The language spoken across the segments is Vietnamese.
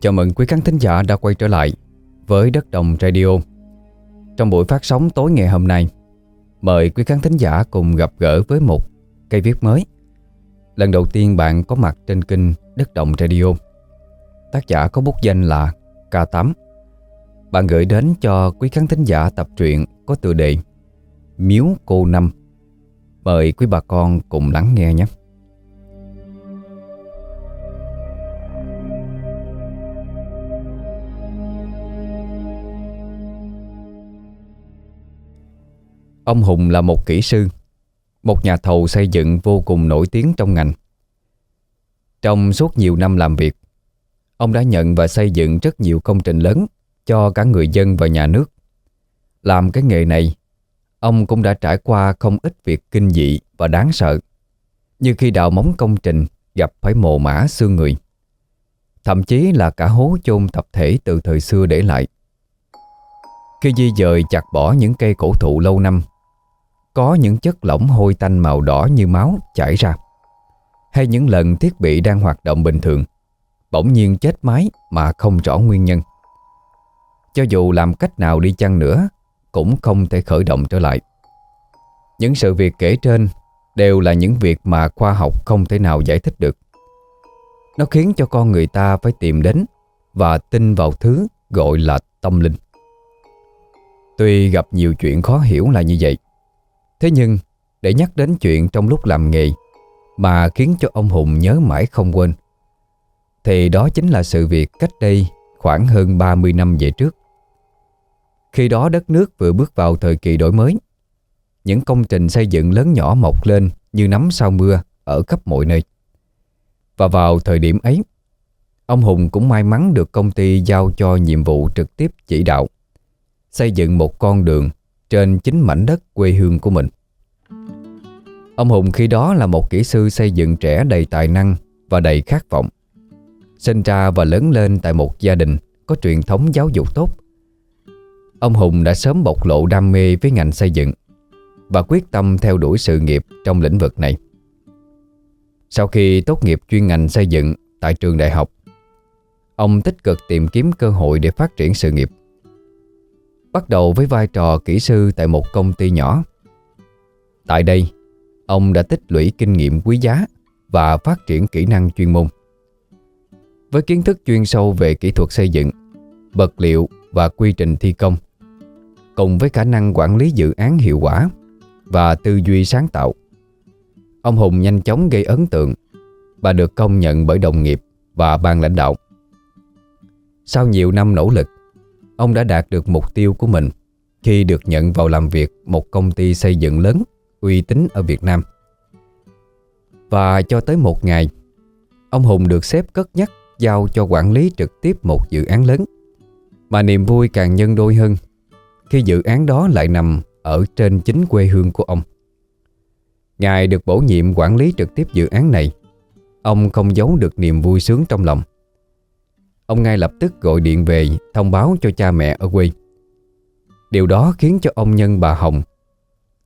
Chào mừng quý khán thính giả đã quay trở lại với Đất Đồng Radio. Trong buổi phát sóng tối ngày hôm nay, Mời quý khán thính giả cùng gặp gỡ với một cây viết mới. Lần đầu tiên bạn có mặt trên kênh Đất Đồng Radio. Tác giả có bút danh là K8 Bạn gửi đến cho quý khán thính giả tập truyện có tựa đề Miếu Cô Năm. Mời quý bà con cùng lắng nghe nhé. Ông Hùng là một kỹ sư, Một nhà thầu xây dựng vô cùng nổi tiếng trong ngành. Trong suốt nhiều năm làm việc, Ông đã nhận và xây dựng rất nhiều công trình lớn Cho cả người dân và nhà nước. Làm cái nghề này, Ông cũng đã trải qua không ít việc kinh dị và đáng sợ, Như khi đào móng công trình gặp phải mồ mã xương người, Thậm chí là cả hố chôn tập thể từ thời xưa để lại. Khi di dời chặt bỏ những cây cổ thụ lâu năm có những chất lỏng hôi tanh màu đỏ như máu chảy ra, Hay những lần thiết bị đang hoạt động bình thường, Bỗng nhiên chết máy mà không rõ nguyên nhân. Cho dù làm cách nào đi chăng nữa, Cũng không thể khởi động trở lại. Những sự việc kể trên Đều là những việc mà khoa học không thể nào giải thích được. Nó khiến cho con người ta phải tìm đến Và tin vào thứ gọi là tâm linh. Tuy gặp nhiều chuyện khó hiểu là như vậy Thế nhưng, để nhắc đến chuyện trong lúc làm nghề mà khiến cho ông Hùng nhớ mãi không quên, thì đó chính là sự việc cách đây khoảng hơn 30 năm về trước. Khi đó đất nước vừa bước vào thời kỳ đổi mới, những công trình xây dựng lớn nhỏ mọc lên như nắm sau mưa ở khắp mọi nơi. Và vào thời điểm ấy, ông Hùng cũng may mắn được công ty giao cho nhiệm vụ trực tiếp chỉ đạo xây dựng một con đường trên chính mảnh đất quê hương của mình. Ông Hùng khi đó là một kỹ sư xây dựng trẻ đầy tài năng và đầy khát vọng. Sinh ra và lớn lên tại một gia đình có truyền thống giáo dục tốt. Ông Hùng đã sớm bộc lộ đam mê với ngành xây dựng và quyết tâm theo đuổi sự nghiệp trong lĩnh vực này. Sau khi tốt nghiệp chuyên ngành xây dựng tại trường đại học, ông tích cực tìm kiếm cơ hội để phát triển sự nghiệp. Bắt đầu với vai trò kỹ sư tại một công ty nhỏ. Tại đây, ông đã tích lũy kinh nghiệm quý giá và phát triển kỹ năng chuyên môn. Với kiến thức chuyên sâu về kỹ thuật xây dựng, vật liệu và quy trình thi công, cùng với khả năng quản lý dự án hiệu quả và tư duy sáng tạo, ông Hùng nhanh chóng gây ấn tượng và được công nhận bởi đồng nghiệp và ban lãnh đạo. Sau nhiều năm nỗ lực, ông đã đạt được mục tiêu của mình khi được nhận vào làm việc một công ty xây dựng lớn uy tín ở Việt Nam. Và cho tới một ngày, ông Hùng được xếp cất nhắc giao cho quản lý trực tiếp một dự án lớn. Mà niềm vui càng nhân đôi hơn khi dự án đó lại nằm ở trên chính quê hương của ông. Ngài được bổ nhiệm quản lý trực tiếp dự án này, ông không giấu được niềm vui sướng trong lòng. Ông ngay lập tức gọi điện về thông báo cho cha mẹ ở quê. Điều đó khiến cho ông Nhân bà Hồng,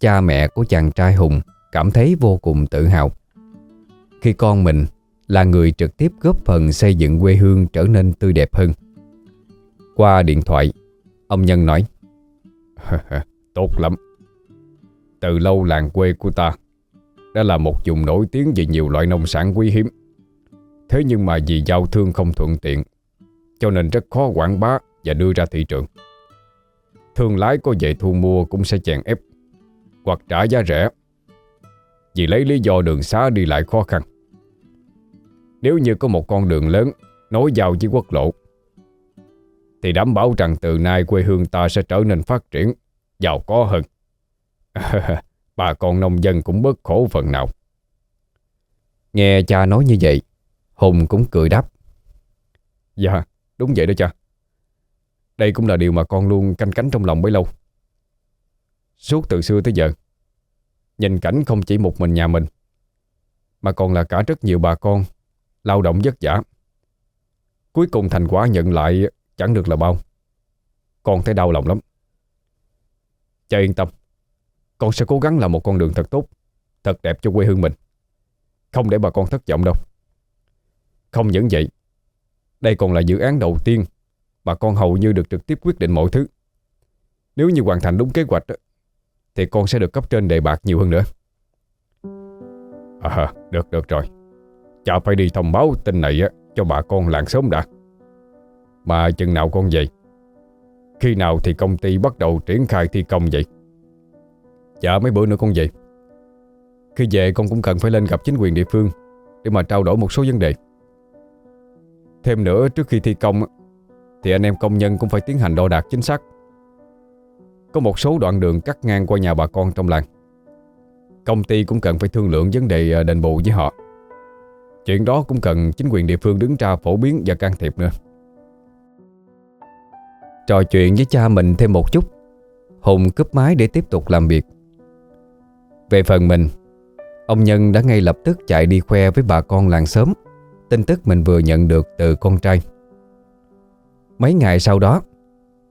cha mẹ của chàng trai Hùng cảm thấy vô cùng tự hào. Khi con mình là người trực tiếp góp phần xây dựng quê hương trở nên tươi đẹp hơn. Qua điện thoại, ông Nhân nói Tốt lắm. Từ lâu làng quê của ta đã là một vùng nổi tiếng về nhiều loại nông sản quý hiếm. Thế nhưng mà vì giao thương không thuận tiện cho nên rất khó quảng bá và đưa ra thị trường. Thương lái có về thu mua cũng sẽ chèn ép hoặc trả giá rẻ vì lấy lý do đường xá đi lại khó khăn. Nếu như có một con đường lớn nối giao với quốc lộ thì đảm bảo rằng từ nay quê hương ta sẽ trở nên phát triển, giàu có hơn. bà con nông dân cũng bớt khổ phần nào. Nghe cha nói như vậy, Hùng cũng cười đáp. Dạ, đúng vậy đó cha. Đây cũng là điều mà con luôn canh cánh trong lòng bấy lâu. Suốt từ xưa tới giờ, nhìn cảnh không chỉ một mình nhà mình, mà còn là cả rất nhiều bà con lao động vất vả. Cuối cùng thành quả nhận lại chẳng được là bao. Con thấy đau lòng lắm. Cha yên tâm, con sẽ cố gắng làm một con đường thật tốt, thật đẹp cho quê hương mình. Không để bà con thất vọng đâu. Không những vậy, đây còn là dự án đầu tiên Bà con hầu như được trực tiếp quyết định mọi thứ. Nếu như hoàn thành đúng kế hoạch Thì con sẽ được cấp trên đề bạc nhiều hơn nữa. À được được rồi. Cha phải đi thông báo tin này cho bà con làng sớm đã. Mà chừng nào con về? Khi nào thì công ty bắt đầu triển khai thi công vậy? Dạ mấy bữa nữa con về. Khi về con cũng cần phải lên gặp chính quyền địa phương Để mà trao đổi một số vấn đề. Thêm nữa, trước khi thi công, Thì anh em công nhân cũng phải tiến hành đo đạc chính xác. Có một số đoạn đường cắt ngang qua nhà bà con trong làng. Công ty cũng cần phải thương lượng vấn đề à, đền bù với họ. Chuyện đó cũng cần chính quyền địa phương đứng ra phổ biến và can thiệp nữa. Trò chuyện với cha mình thêm một chút. Hùng cướp máy để tiếp tục làm việc. Về phần mình, Ông Nhân đã ngay lập tức chạy đi khoe với bà con làng xóm Tin tức mình vừa nhận được từ con trai. Mấy ngày sau đó,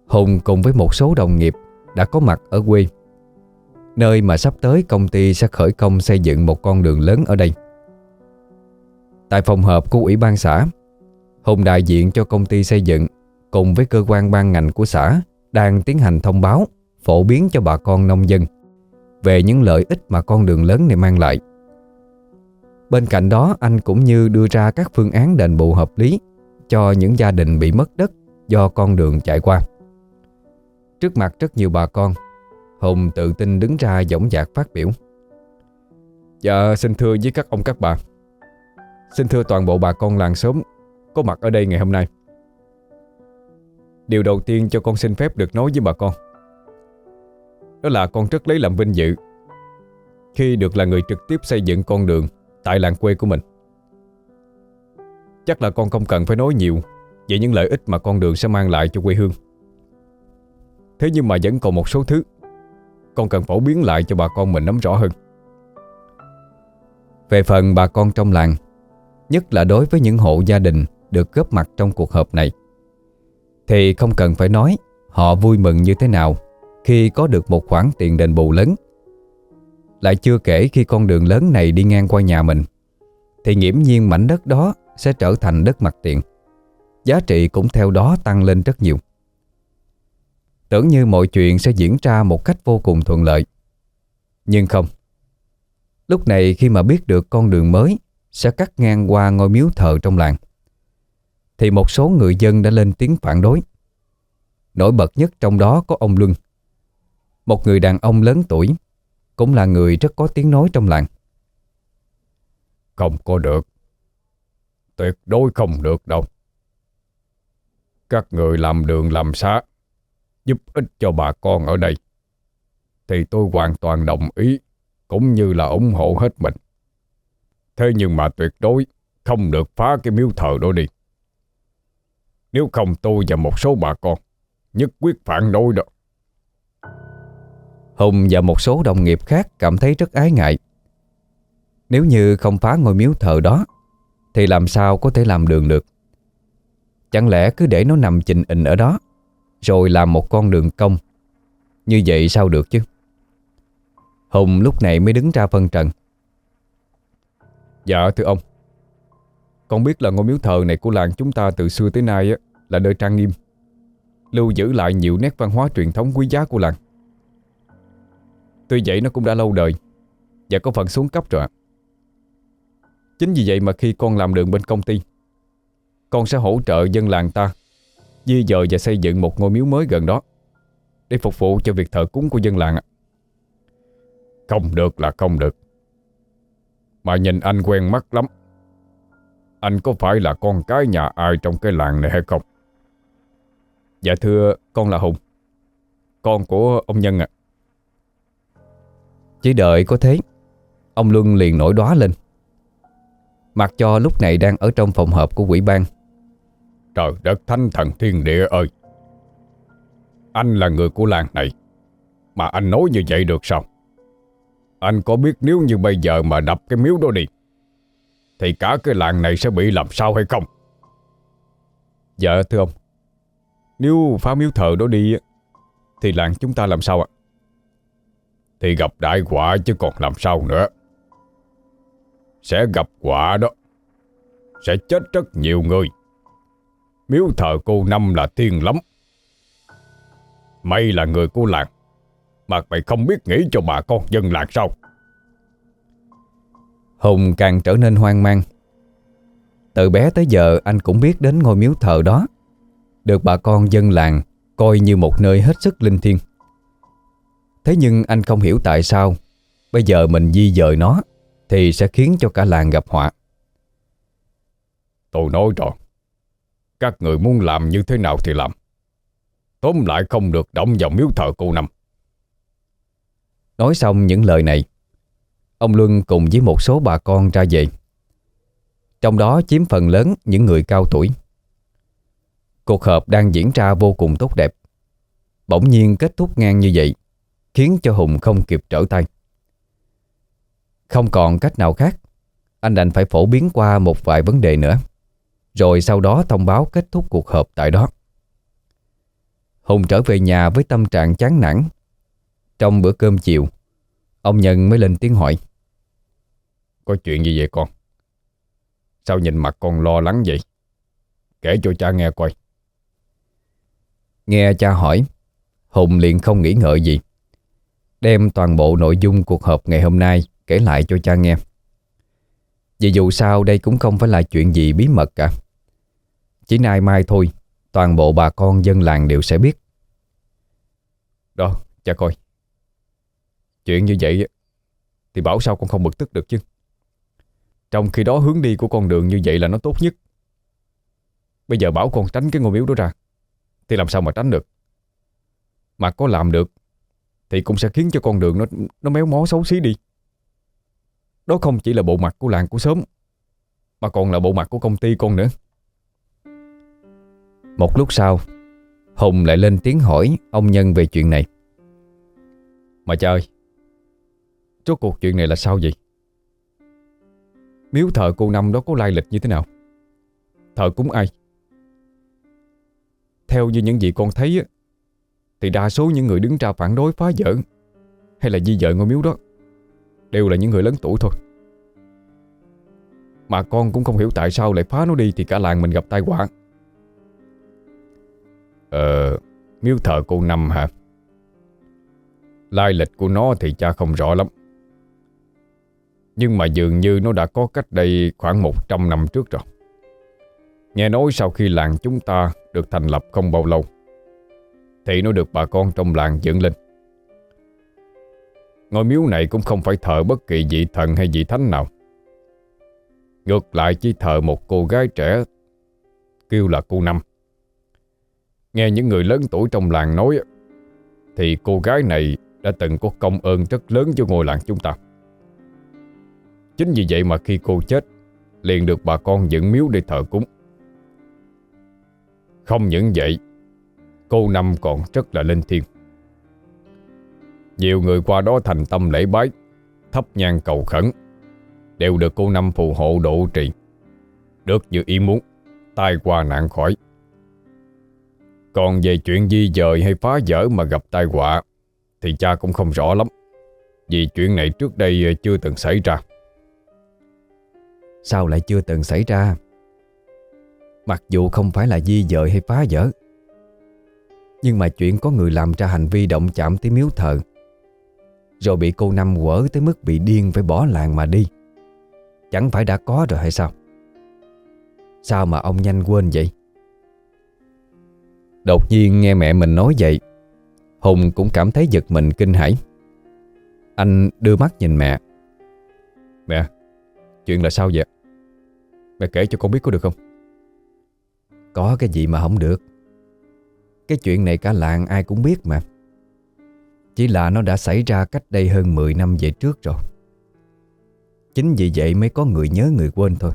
Hùng cùng với một số đồng nghiệp Đã có mặt ở quê, Nơi mà sắp tới công ty sẽ khởi công xây dựng một con đường lớn ở đây. Tại phòng họp của Ủy ban xã, Hùng đại diện cho công ty xây dựng Cùng với cơ quan ban ngành của xã Đang tiến hành thông báo Phổ biến cho bà con nông dân Về những lợi ích mà con đường lớn này mang lại. Bên cạnh đó, anh cũng như đưa ra các phương án đền bù hợp lý Cho những gia đình bị mất đất Do con đường chạy qua. Trước mặt rất nhiều bà con, Hùng tự tin đứng ra dõng dạc phát biểu. Dạ xin thưa với các ông các bà. Xin thưa toàn bộ bà con làng xóm Có mặt ở đây ngày hôm nay. Điều đầu tiên cho con xin phép được nói với bà con, Đó là con rất lấy làm vinh dự Khi được là người trực tiếp xây dựng con đường Tại làng quê của mình. Chắc là con không cần phải nói nhiều Về những lợi ích mà con đường sẽ mang lại cho quê hương. Thế nhưng mà vẫn còn một số thứ Con cần phổ biến lại cho bà con mình nắm rõ hơn. Về phần bà con trong làng, Nhất là đối với những hộ gia đình Được góp mặt trong cuộc họp này, Thì không cần phải nói Họ vui mừng như thế nào Khi có được một khoản tiền đền bù lớn lại chưa kể khi con đường lớn này đi ngang qua nhà mình, Thì nghiễm nhiên mảnh đất đó Sẽ trở thành đất mặt tiền. Giá trị cũng theo đó tăng lên rất nhiều. Tưởng như mọi chuyện sẽ diễn ra một cách vô cùng thuận lợi. Nhưng không. Lúc này khi mà biết được con đường mới Sẽ cắt ngang qua ngôi miếu thờ trong làng, Thì một số người dân đã lên tiếng phản đối. Nổi bật nhất trong đó có ông Luân, Một người đàn ông lớn tuổi cũng là người rất có tiếng nói trong làng. Không có được. Tuyệt đối không được đâu. Các người làm đường làm xá, Giúp ích cho bà con ở đây, Thì tôi hoàn toàn đồng ý, Cũng như là ủng hộ hết mình. Thế nhưng mà tuyệt đối Không được phá cái miếu thờ đó đi. Nếu không tôi và một số bà con Nhất quyết phản đối đó. Hùng và một số đồng nghiệp khác cảm thấy rất ái ngại. Nếu như không phá ngôi miếu thờ đó Thì làm sao có thể làm đường được? Chẳng lẽ cứ để nó nằm chình ịnh ở đó Rồi làm một con đường công Như vậy sao được chứ? Hùng lúc này mới đứng ra phân trần. Dạ thưa ông. Con biết là ngôi miếu thờ này của làng chúng ta từ xưa tới nay á, là nơi trang nghiêm Lưu giữ lại nhiều nét văn hóa truyền thống quý giá của làng. Tuy vậy nó cũng đã lâu đời Và có phần xuống cấp rồi ạ. Chính vì vậy mà khi con làm đường bên công ty, Con sẽ hỗ trợ dân làng ta Di dời và xây dựng một ngôi miếu mới gần đó Để phục vụ cho việc thờ cúng của dân làng ạ. Không được là không được. Mà nhìn anh quen mắt lắm. Anh có phải là con cái nhà ai trong cái làng này hay không? Dạ thưa, con là Hùng, Con của ông Nhân ạ. Chỉ đợi có thế, Ông Luân liền nổi đóa lên. Mặc cho lúc này đang ở trong phòng họp của quỹ ban. Trời đất thánh thần thiên địa ơi! Anh là người của làng này, Mà anh nói như vậy được sao? Anh có biết nếu như bây giờ mà đập cái miếu đó đi, Thì cả cái làng này sẽ bị làm sao hay không? Dạ thưa ông. Nếu phá miếu thờ đó đi Thì làng chúng ta làm sao ạ? Thì gặp đại họa chứ còn làm sao nữa. Sẽ gặp họa đó. Sẽ chết rất nhiều người. Miếu thờ cô Năm là thiên lắm. Mày là người của làng, Mà mày không biết nghĩ cho bà con dân làng sao? Hùng càng trở nên hoang mang. Từ bé tới giờ anh cũng biết đến ngôi miếu thờ đó, Được bà con dân làng coi như một nơi hết sức linh thiêng. Thế nhưng anh không hiểu tại sao Bây giờ mình di dời nó Thì sẽ khiến cho cả làng gặp họa. Tôi nói rồi Các người muốn làm như thế nào thì làm. Tóm lại không được động vào miếu thờ cô Năm. Nói xong những lời này Ông Luân cùng với một số bà con ra về. Trong đó chiếm phần lớn những người cao tuổi. Cuộc họp đang diễn ra vô cùng tốt đẹp. Bỗng nhiên kết thúc ngang như vậy Khiến cho Hùng không kịp trở tay. Không còn cách nào khác, Anh đành phải phổ biến qua một vài vấn đề nữa. Rồi sau đó thông báo kết thúc cuộc họp tại đó. Hùng trở về nhà với tâm trạng chán nản. Trong bữa cơm chiều, Ông Nhân mới lên tiếng hỏi, Có chuyện gì vậy con? Sao nhìn mặt con lo lắng vậy? Kể cho cha nghe coi. Nghe cha hỏi, Hùng liền không nghĩ ngợi gì. Đem toàn bộ nội dung cuộc họp ngày hôm nay Kể lại cho cha nghe. Vì dù sao đây cũng không phải là chuyện gì bí mật cả. Chỉ nay mai thôi Toàn bộ bà con dân làng đều sẽ biết. Đó, cha coi. Chuyện như vậy Thì bảo sao con không bực tức được chứ? Trong khi đó hướng đi của con đường như vậy là nó tốt nhất. Bây giờ bảo con tránh cái ngôi miếu đó ra Thì làm sao mà tránh được? Mà có làm được thì cũng sẽ khiến cho con đường nó nó méo mó xấu xí đi. Đó không chỉ là bộ mặt của làng của xóm Mà còn là bộ mặt của công ty con nữa. Một lúc sau Hùng lại lên tiếng hỏi ông Nhân về chuyện này. Mà trời, Rốt cuộc chuyện này là sao vậy? Miếu thờ cô Năm đó có lai lịch như thế nào? Thờ cúng ai? Theo như những gì con thấy á, thì đa số những người đứng ra phản đối phá vỡ Hay là di dời ngôi miếu đó Đều là những người lớn tuổi thôi. Mà con cũng không hiểu tại sao lại phá nó đi Thì cả làng mình gặp tai họa. Ờ Miếu thờ cô Năm hả? Lai lịch của nó thì cha không rõ lắm. Nhưng mà dường như nó đã có cách đây khoảng 100 năm trước rồi. Nghe nói sau khi làng chúng ta được thành lập không bao lâu thì nó được bà con trong làng dựng lên. Ngôi miếu này cũng không phải thờ bất kỳ vị thần hay vị thánh nào. Ngược lại chỉ thờ một cô gái trẻ Kêu là cô Năm. Nghe những người lớn tuổi trong làng nói, Thì cô gái này đã từng có công ơn rất lớn cho ngôi làng chúng ta. Chính vì vậy mà khi cô chết, Liền được bà con dựng miếu để thờ cúng. Không những vậy Cô Năm còn rất là linh thiêng. Nhiều người qua đó thành tâm lễ bái thấp nhang cầu khẩn, Đều được cô Năm phù hộ độ trì. Được như ý muốn, Tai qua nạn khỏi. Còn về chuyện di dời hay phá vỡ mà gặp tai họa, Thì cha cũng không rõ lắm, Vì chuyện này trước đây chưa từng xảy ra. Sao lại chưa từng xảy ra? Mặc dù không phải là di dời hay phá vỡ nhưng mà chuyện có người làm ra hành vi động chạm tới miếu thờ. Rồi bị cô Năm quở tới mức bị điên phải bỏ làng mà đi. Chẳng phải đã có rồi hay sao? Sao mà ông nhanh quên vậy? Đột nhiên nghe mẹ mình nói vậy, Hùng cũng cảm thấy giật mình kinh hãi. Anh đưa mắt nhìn mẹ. Mẹ, Chuyện là sao vậy? Mẹ kể cho con biết có được không? Có cái gì mà không được. Cái chuyện này cả làng ai cũng biết mà. Chỉ là nó đã xảy ra cách đây hơn 10 năm về trước rồi. Chính vì vậy mới có người nhớ người quên thôi.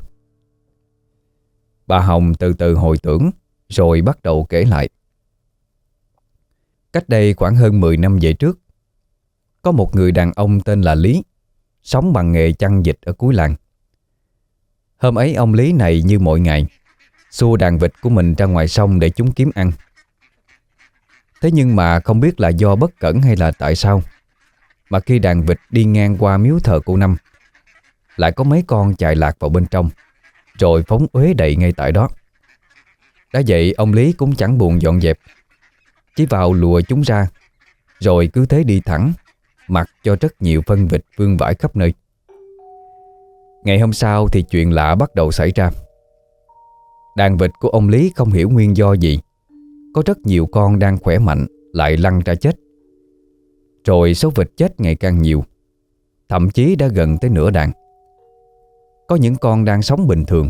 Bà Hồng từ từ hồi tưởng, Rồi bắt đầu kể lại. Cách đây khoảng hơn 10 năm về trước, Có một người đàn ông tên là Lý, Sống bằng nghề chăn dịch ở cuối làng. Hôm ấy ông Lý này như mọi ngày, Xua đàn vịt của mình ra ngoài sông để chúng kiếm ăn. Thế nhưng mà không biết là do bất cẩn hay là tại sao, Mà khi đàn vịt đi ngang qua miếu thờ cô Năm, Lại có mấy con chạy lạc vào bên trong, Rồi phóng uế đầy ngay tại đó. Đã vậy, ông Lý cũng chẳng buồn dọn dẹp, Chỉ vào lùa chúng ra, Rồi cứ thế đi thẳng, Mặc cho rất nhiều phân vịt vương vãi khắp nơi. Ngày hôm sau thì chuyện lạ bắt đầu xảy ra. Đàn vịt của ông Lý không hiểu nguyên do gì có rất nhiều con đang khỏe mạnh, Lại lăn ra chết. Rồi số vịt chết ngày càng nhiều, Thậm chí đã gần tới nửa đàn. Có những con đang sống bình thường,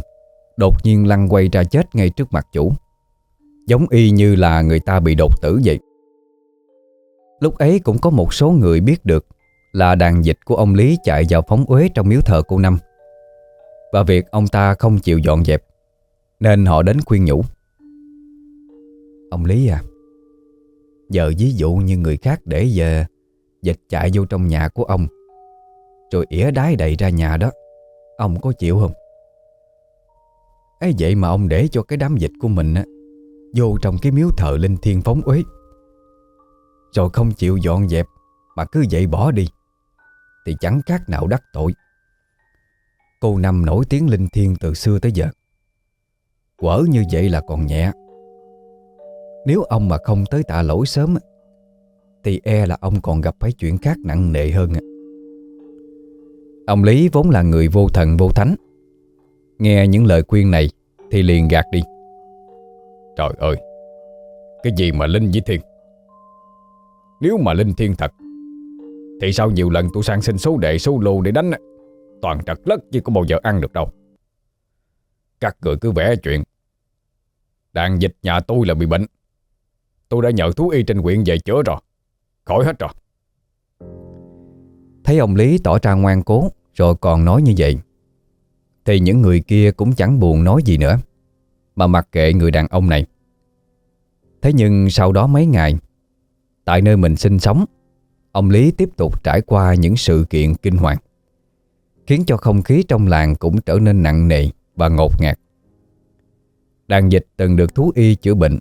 Đột nhiên lăn quay ra chết ngay trước mặt chủ, Giống y như là người ta bị đột tử vậy. Lúc ấy cũng có một số người biết được Là đàn dịch của ông Lý chạy vào phóng uế trong miếu thờ cô Năm. Và việc ông ta không chịu dọn dẹp, Nên họ đến khuyên nhủ. Ông Lý à? Giờ ví dụ như người khác để giờ Dịch chạy vô trong nhà của ông, Rồi ỉa đái đầy ra nhà đó, Ông có chịu không? ấy vậy mà ông để cho cái đám dịch của mình á, Vô trong cái miếu thờ linh thiên phóng uế. Rồi không chịu dọn dẹp, Mà cứ vậy bỏ đi, Thì chẳng khác nào đắc tội. Cô Năm nổi tiếng linh thiên từ xưa tới giờ. Quở như vậy là còn nhẹ. Nếu ông mà không tới tạ lỗi sớm, Thì e là ông còn gặp phải chuyện khác nặng nề hơn. Ông Lý vốn là người vô thần vô thánh. Nghe những lời khuyên này Thì liền gạt đi. Trời ơi, Cái gì mà linh với thiên? Nếu mà linh thiên thật, Thì sao nhiều lần tôi sang xin số đệ, số lô để đánh Toàn trật lất chứ có bao giờ ăn được đâu. Các người cứ vẽ chuyện. Đàn dịch nhà tôi là bị bệnh. Tôi đã nhờ thú y trên huyện về chữa rồi. Khỏi hết rồi. Thấy ông Lý tỏ ra ngoan cố, Rồi còn nói như vậy. Thì những người kia cũng chẳng buồn nói gì nữa, Mà mặc kệ người đàn ông này. Thế nhưng sau đó mấy ngày, Tại nơi mình sinh sống, Ông Lý tiếp tục trải qua những sự kiện kinh hoàng, Khiến cho không khí trong làng cũng trở nên nặng nề và ngột ngạt. Đàn dịch từng được thú y chữa bệnh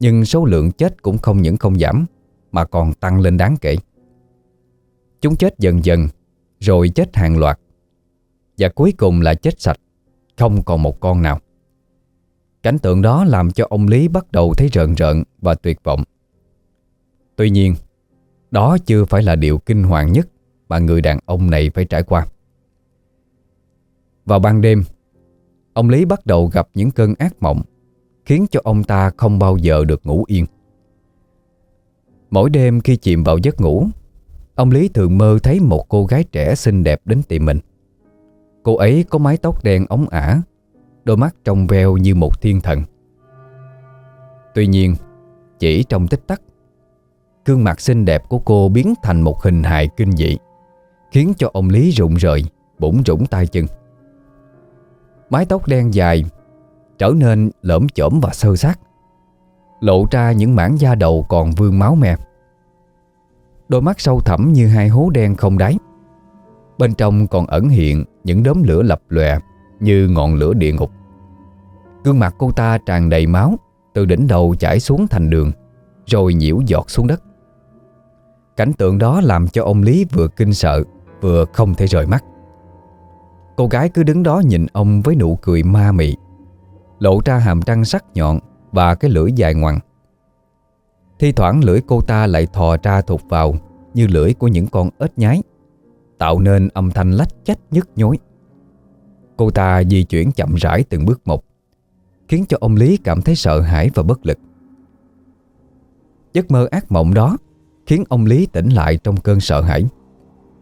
nhưng số lượng chết cũng không những không giảm Mà còn tăng lên đáng kể Chúng chết dần dần Rồi chết hàng loạt Và cuối cùng là chết sạch Không còn một con nào Cảnh tượng đó làm cho ông Lý bắt đầu thấy rợn rợn và tuyệt vọng. Tuy nhiên, đó chưa phải là điều kinh hoàng nhất mà người đàn ông này phải trải qua. Vào ban đêm, ông Lý bắt đầu gặp những cơn ác mộng khiến cho ông ta không bao giờ được ngủ yên. Mỗi đêm khi chìm vào giấc ngủ, ông Lý thường mơ thấy một cô gái trẻ xinh đẹp đến tìm mình. Cô ấy có mái tóc đen ống ả Đôi mắt trong veo như một thiên thần Tuy nhiên Chỉ trong tích tắc Gương mặt xinh đẹp của cô biến thành một hình hài kinh dị Khiến cho ông Lý rụng rời bỗng rủng tay chân Mái tóc đen dài Trở nên lởm chởm và sơ sát Lộ ra những mảng da đầu còn vương máu me. Đôi mắt sâu thẳm như hai hố đen không đáy. Bên trong còn ẩn hiện những đốm lửa lập lòe Như ngọn lửa địa ngục. Gương mặt cô ta tràn đầy máu, Từ đỉnh đầu chảy xuống thành đường, Rồi nhiễu giọt xuống đất. Cảnh tượng đó làm cho ông Lý vừa kinh sợ, Vừa không thể rời mắt. Cô gái cứ đứng đó nhìn ông với nụ cười ma mị. Lộ ra hàm răng sắc nhọn Và cái lưỡi dài ngoằng. Thi thoảng lưỡi cô ta lại thò ra thụt vào Như lưỡi của những con ếch nhái, Tạo nên âm thanh lách chách nhức nhối. Cô ta di chuyển chậm rãi từng bước một, Khiến cho ông Lý cảm thấy sợ hãi và bất lực. Giấc mơ ác mộng đó Khiến ông Lý tỉnh lại trong cơn sợ hãi.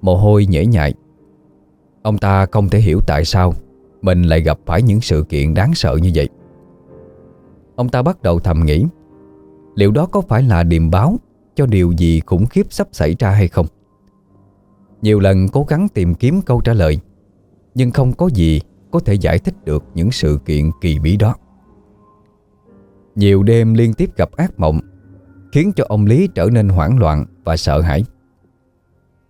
Mồ hôi nhễ nhại. Ông ta không thể hiểu tại sao. Mình lại gặp phải những sự kiện đáng sợ như vậy. Ông ta bắt đầu thầm nghĩ, Liệu đó có phải là điềm báo Cho điều gì khủng khiếp sắp xảy ra hay không? Nhiều lần cố gắng tìm kiếm câu trả lời, Nhưng không có gì có thể giải thích được những sự kiện kỳ bí đó. Nhiều đêm liên tiếp gặp ác mộng, Khiến cho ông Lý trở nên hoảng loạn và sợ hãi.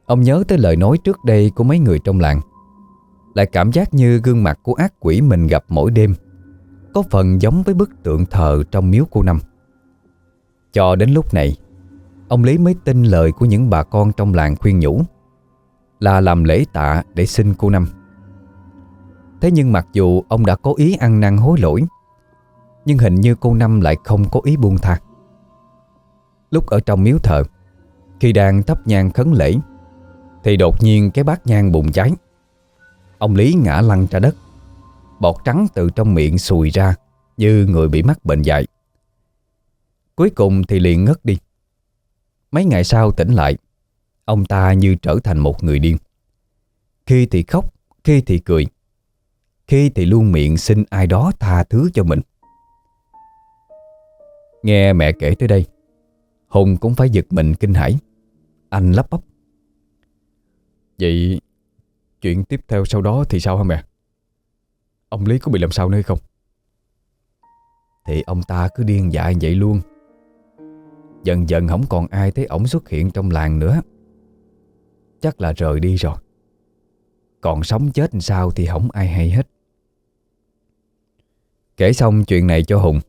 Ông nhớ tới lời nói trước đây của mấy người trong làng. Lại cảm giác như gương mặt của ác quỷ mình gặp mỗi đêm, Có phần giống với bức tượng thờ trong miếu cô Năm. Cho đến lúc này, Ông Lý mới tin lời của những bà con trong làng khuyên nhủ Là làm lễ tạ để xin cô Năm. Thế nhưng mặc dù ông đã cố ý ăn năn hối lỗi, Nhưng hình như cô Năm lại không có ý buông tha. Lúc ở trong miếu thờ, Khi đang thắp nhang khấn lễ, Thì đột nhiên cái bát nhang bùng cháy. Ông Lý ngã lăn ra đất. Bọt trắng từ trong miệng sùi ra, Như người bị mắc bệnh dại Cuối cùng thì liền ngất đi. Mấy ngày sau tỉnh lại, Ông ta như trở thành một người điên. Khi thì khóc, Khi thì cười, Khi thì luôn miệng xin ai đó tha thứ cho mình. Nghe mẹ kể tới đây, Hùng cũng phải giật mình kinh hãi. Anh lắp bắp. Vậy Chuyện tiếp theo sau đó thì sao hả mẹ? Ông Lý có bị làm sao nữa không? Thì ông ta cứ điên dại vậy luôn. Dần dần không còn ai thấy ổng xuất hiện trong làng nữa. Chắc là rời đi rồi. Còn sống chết sao thì không ai hay hết. Kể xong chuyện này cho Hùng,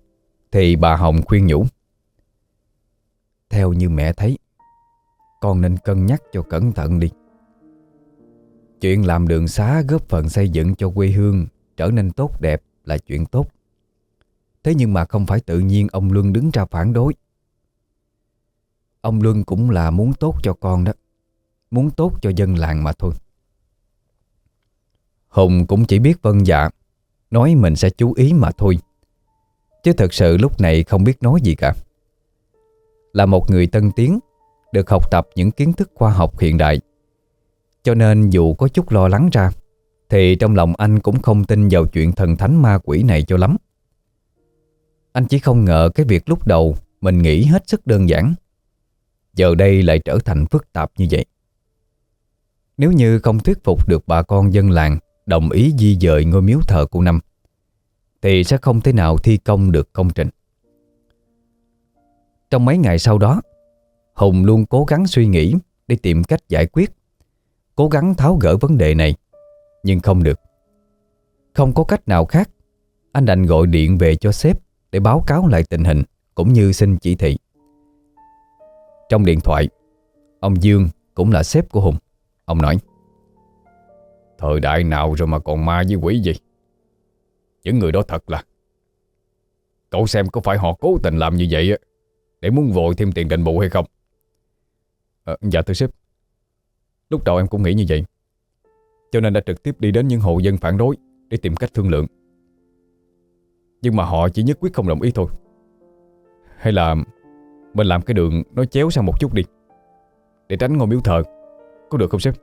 Thì bà Hồng khuyên nhủ. Theo như mẹ thấy, Con nên cân nhắc cho cẩn thận đi. Chuyện làm đường xá góp phần xây dựng cho quê hương Trở nên tốt đẹp là chuyện tốt. Thế nhưng mà không phải tự nhiên ông Luân đứng ra phản đối. Ông Luân cũng là muốn tốt cho con đó, Muốn tốt cho dân làng mà thôi. Hùng cũng chỉ biết vân dạ Nói mình sẽ chú ý mà thôi. Chứ thật sự lúc này không biết nói gì cả. Là một người tân tiến, Được học tập những kiến thức khoa học hiện đại cho nên dù có chút lo lắng ra, Thì trong lòng anh cũng không tin vào chuyện thần thánh ma quỷ này cho lắm. Anh chỉ không ngờ cái việc lúc đầu Mình nghĩ hết sức đơn giản, Giờ đây lại trở thành phức tạp như vậy. Nếu như không thuyết phục được bà con dân làng Đồng ý di dời ngôi miếu thờ của Năm, Thì sẽ không thể nào thi công được công trình. Trong mấy ngày sau đó, Hùng luôn cố gắng suy nghĩ Để tìm cách giải quyết Cố gắng tháo gỡ vấn đề này Nhưng không được. Không có cách nào khác Anh đành gọi điện về cho sếp Để báo cáo lại tình hình Cũng như xin chỉ thị. Trong điện thoại Ông Dương cũng là sếp của Hùng. Ông nói Thời đại nào rồi mà còn ma với quỷ gì Những người đó thật là. Cậu xem có phải họ cố tình làm như vậy Để muốn vội thêm tiền đền bù hay không? À, Dạ thưa sếp. Lúc đầu em cũng nghĩ như vậy. Cho nên đã trực tiếp đi đến những hộ dân phản đối Để tìm cách thương lượng. Nhưng mà họ chỉ nhất quyết không đồng ý thôi. Hay là mình làm cái đường nó chéo sang một chút đi, Để tránh ngôi miếu thờ. Có được không sếp?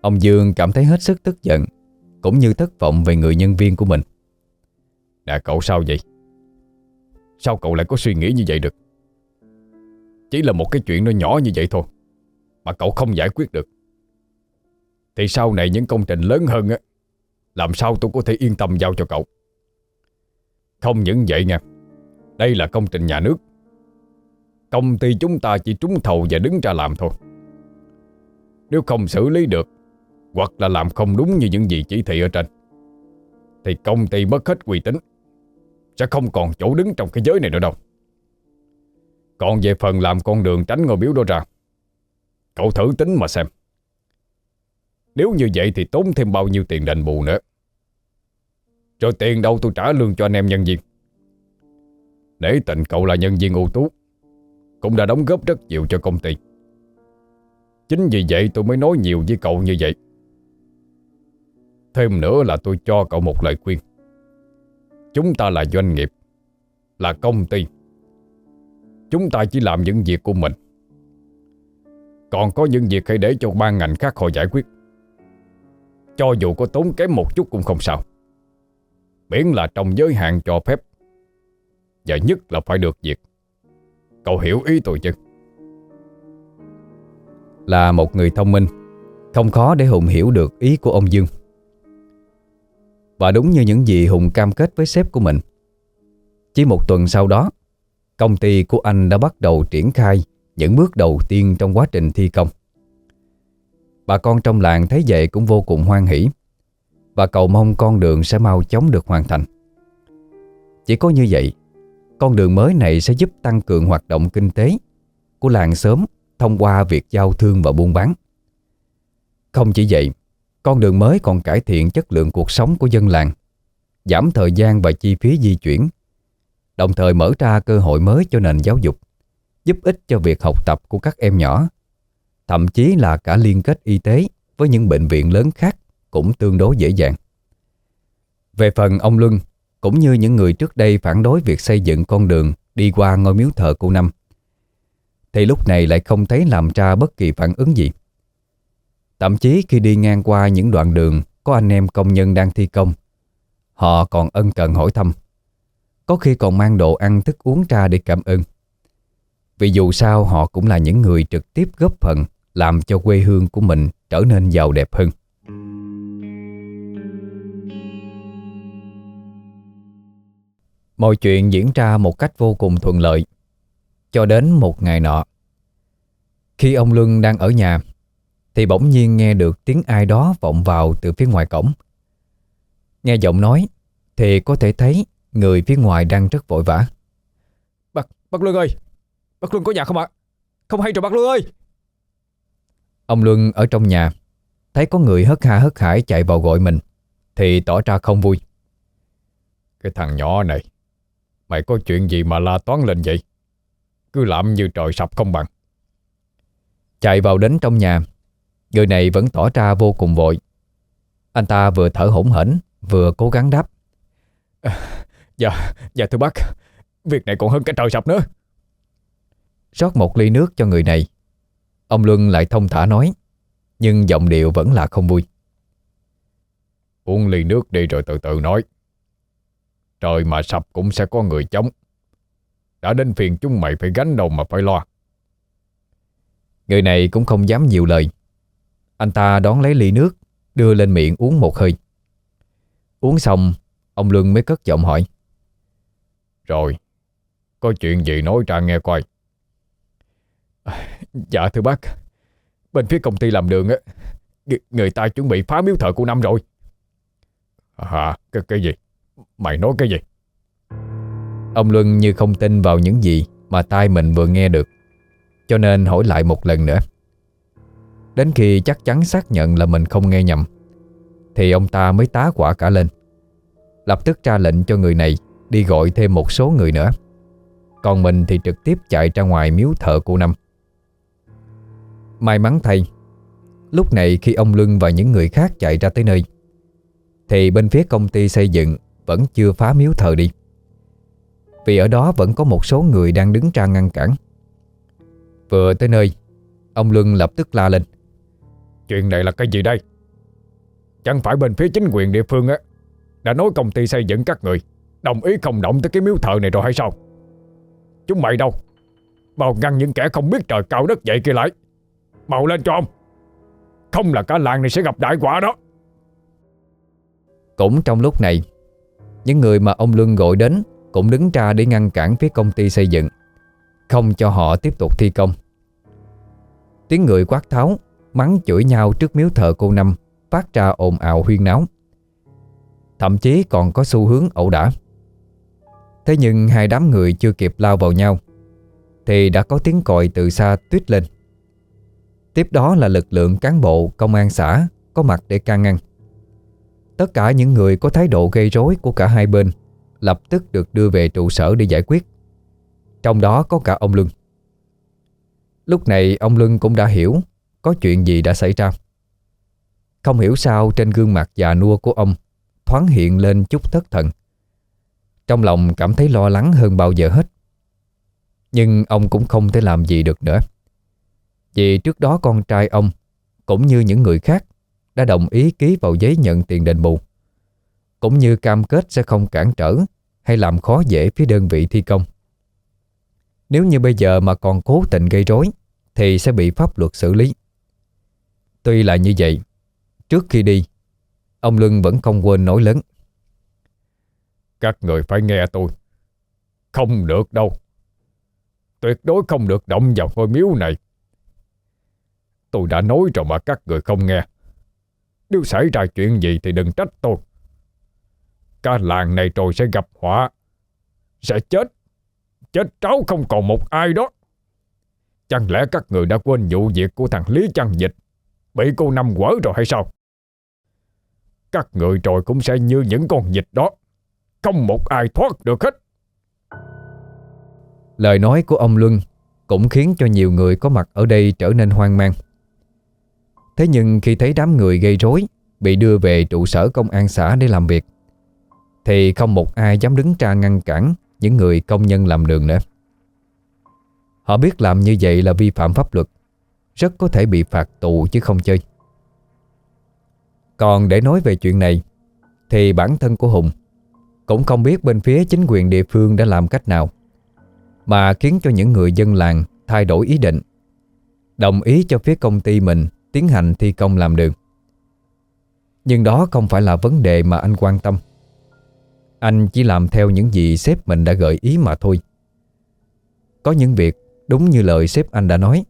Ông Dương cảm thấy hết sức tức giận, Cũng như thất vọng về người nhân viên của mình. Nè, cậu sao vậy? Sao cậu lại có suy nghĩ như vậy được? Chỉ là một cái chuyện nó nhỏ như vậy thôi. Mà cậu không giải quyết được. Thì sau này những công trình lớn hơn á, Làm sao tôi có thể yên tâm giao cho cậu? Không những vậy nha, Đây là công trình nhà nước. Công ty chúng ta chỉ trúng thầu và đứng ra làm thôi. Nếu không xử lý được, Hoặc là làm không đúng như những gì chỉ thị ở trên, Thì công ty mất hết uy tín, Sẽ không còn chỗ đứng trong cái giới này nữa đâu. Còn về phần làm con đường tránh ngôi biếu đó ra Cậu thử tính mà xem Nếu như vậy thì tốn thêm bao nhiêu tiền đền bù nữa Rồi tiền đâu tôi trả lương cho anh em nhân viên Để tình cậu là nhân viên ưu tú cũng đã đóng góp rất nhiều cho công ty. Chính vì vậy tôi mới nói nhiều với cậu như vậy. Thêm nữa là tôi cho cậu một lời khuyên. Chúng ta là doanh nghiệp, là công ty. Chúng ta chỉ làm những việc của mình. Còn có những việc hãy để cho ban ngành khác họ giải quyết. Cho dù có tốn kém một chút cũng không sao. Miễn là trong giới hạn cho phép. Và nhất là phải được việc. Cậu hiểu ý tôi chứ Là một người thông minh Không khó để Hùng hiểu được ý của ông Dương Và đúng như những gì Hùng cam kết với sếp của mình Chỉ một tuần sau đó, Công ty của anh đã bắt đầu triển khai những bước đầu tiên trong quá trình thi công. Bà con trong làng thấy vậy cũng vô cùng hoan hỷ. Và cầu mong con đường sẽ mau chóng được hoàn thành. Chỉ có như vậy con đường mới này sẽ giúp tăng cường hoạt động kinh tế của làng sớm thông qua việc giao thương và buôn bán. Không chỉ vậy, con đường mới còn cải thiện chất lượng cuộc sống của dân làng, giảm thời gian và chi phí di chuyển, đồng thời mở ra cơ hội mới cho nền giáo dục, giúp ích cho việc học tập của các em nhỏ, thậm chí là cả liên kết y tế với những bệnh viện lớn khác cũng tương đối dễ dàng. Về phần ông Luân, cũng như những người trước đây phản đối việc xây dựng con đường đi qua ngôi miếu thờ cô Năm, thì lúc này lại không thấy làm ra bất kỳ phản ứng gì. Thậm chí khi đi ngang qua những đoạn đường có anh em công nhân đang thi công, họ còn ân cần hỏi thăm. Có khi còn mang đồ ăn thức uống ra để cảm ơn. Vì dù sao họ cũng là những người trực tiếp góp phần làm cho quê hương của mình trở nên giàu đẹp hơn. Mọi chuyện diễn ra một cách vô cùng thuận lợi. Cho đến một ngày nọ. Khi ông Luân đang ở nhà, thì bỗng nhiên nghe được tiếng ai đó vọng vào từ phía ngoài cổng. Nghe giọng nói, thì có thể thấy người phía ngoài đang rất vội vã. Bác, bác Luân ơi! Bác Luân có nhà không ạ? Không hay rồi bác Luân ơi! Ông Luân ở trong nhà, thấy có người hất ha hất hải chạy vào gọi mình, thì tỏ ra không vui. Cái thằng nhỏ này, mày có chuyện gì mà la toán lên vậy? Cứ làm như trời sập không bằng. Chạy vào đến trong nhà, người này vẫn tỏ ra vô cùng vội. Anh ta vừa thở hổn hển, vừa cố gắng đáp. À, dạ, dạ thưa bác, việc này còn hơn cả trời sập nữa. Rót một ly nước cho người này. Ông Luân lại thông thả nói Nhưng giọng điệu vẫn là không vui. Uống ly nước đi rồi từ từ nói. Trời mà sập cũng sẽ có người chống. Đã đến phiền chúng mày phải gánh đâu mà phải lo. Người này cũng không dám nhiều lời. Anh ta đón lấy ly nước Đưa lên miệng uống một hơi. Uống xong Ông Luân mới cất giọng hỏi. Rồi Có chuyện gì nói ra nghe coi Dạ thưa bác. Bên phía công ty làm đường á Người ta chuẩn bị phá miếu thờ của năm rồi. Hả? Cái, cái gì? Mày nói cái gì? Ông Luân như không tin vào những gì Mà tai mình vừa nghe được Cho nên hỏi lại một lần nữa. Đến khi chắc chắn xác nhận là mình không nghe nhầm Thì ông ta mới tá quả cả lên. Lập tức ra lệnh cho người này Đi gọi thêm một số người nữa. Còn mình thì trực tiếp chạy ra ngoài miếu thờ của năm. May mắn thay. Lúc này khi ông Luân và những người khác chạy ra tới nơi, Thì bên phía công ty xây dựng Vẫn chưa phá miếu thờ đi. Vì ở đó vẫn có một số người đang đứng ra ngăn cản. Vừa tới nơi, Ông Luân lập tức la lên. Chuyện này là cái gì đây? Chẳng phải bên phía chính quyền địa phương á, Đã nói công ty xây dựng các người Đồng ý không động tới cái miếu thờ này rồi hay sao? Chúng mày đâu? Bao ngăn những kẻ không biết trời cao đất dậy kia lại. Mau lên cho ông. Không là cả làng này sẽ gặp đại quả đó. Cũng trong lúc này, Những người mà ông Luân gọi đến Cũng đứng ra để ngăn cản phía công ty xây dựng, Không cho họ tiếp tục thi công. Tiếng người quát tháo, Mắng chửi nhau trước miếu thờ cô Năm Phát ra ồn ào huyên náo. Thậm chí còn có xu hướng ẩu đả. Thế nhưng hai đám người chưa kịp lao vào nhau, Thì đã có tiếng còi từ xa tuyết lên. Tiếp đó là lực lượng cán bộ, công an xã, có mặt để can ngăn. Tất cả những người có thái độ gây rối của cả hai bên lập tức được đưa về trụ sở để giải quyết. Trong đó có cả ông Luân. Lúc này, ông Luân cũng đã hiểu có chuyện gì đã xảy ra. Không hiểu sao trên gương mặt già nua của ông thoáng hiện lên chút thất thần. Trong lòng cảm thấy lo lắng hơn bao giờ hết. Nhưng ông cũng không thể làm gì được nữa. Vì trước đó con trai ông, Cũng như những người khác, Đã đồng ý ký vào giấy nhận tiền đền bù. Cũng như cam kết sẽ không cản trở Hay làm khó dễ phía đơn vị thi công. Nếu như bây giờ mà còn cố tình gây rối, Thì sẽ bị pháp luật xử lý. Tuy là như vậy, Trước khi đi, Ông lưng vẫn không quên nói lớn. Các người phải nghe tôi. Không được đâu. Tuyệt đối không được động vào ngôi miếu này. Tôi đã nói rồi mà các người không nghe. Nếu xảy ra chuyện gì thì đừng trách tôi. Cả làng này rồi sẽ gặp họa. Sẽ chết. Chết cháu không còn một ai đó. Chẳng lẽ các người đã quên vụ việc của thằng Lý Trăng Dịch bị cô Năm quở rồi hay sao? Các người rồi cũng sẽ như những con dịch đó Không một ai thoát được hết Lời nói của ông Luân Cũng khiến cho nhiều người có mặt ở đây trở nên hoang mang Thế nhưng khi thấy đám người gây rối, Bị đưa về trụ sở công an xã để làm việc, Thì không một ai dám đứng ra ngăn cản Những người công nhân làm đường nữa. Họ biết làm như vậy là vi phạm pháp luật, Rất có thể bị phạt tù chứ không chơi. Còn để nói về chuyện này, Thì bản thân của Hùng Cũng không biết bên phía chính quyền địa phương đã làm cách nào Mà khiến cho những người dân làng thay đổi ý định, Đồng ý cho phía công ty mình tiến hành thi công làm đường Nhưng đó không phải là vấn đề mà anh quan tâm. Anh chỉ làm theo những gì sếp mình đã gợi ý mà thôi. Có những việc, Đúng như lời sếp anh đã nói,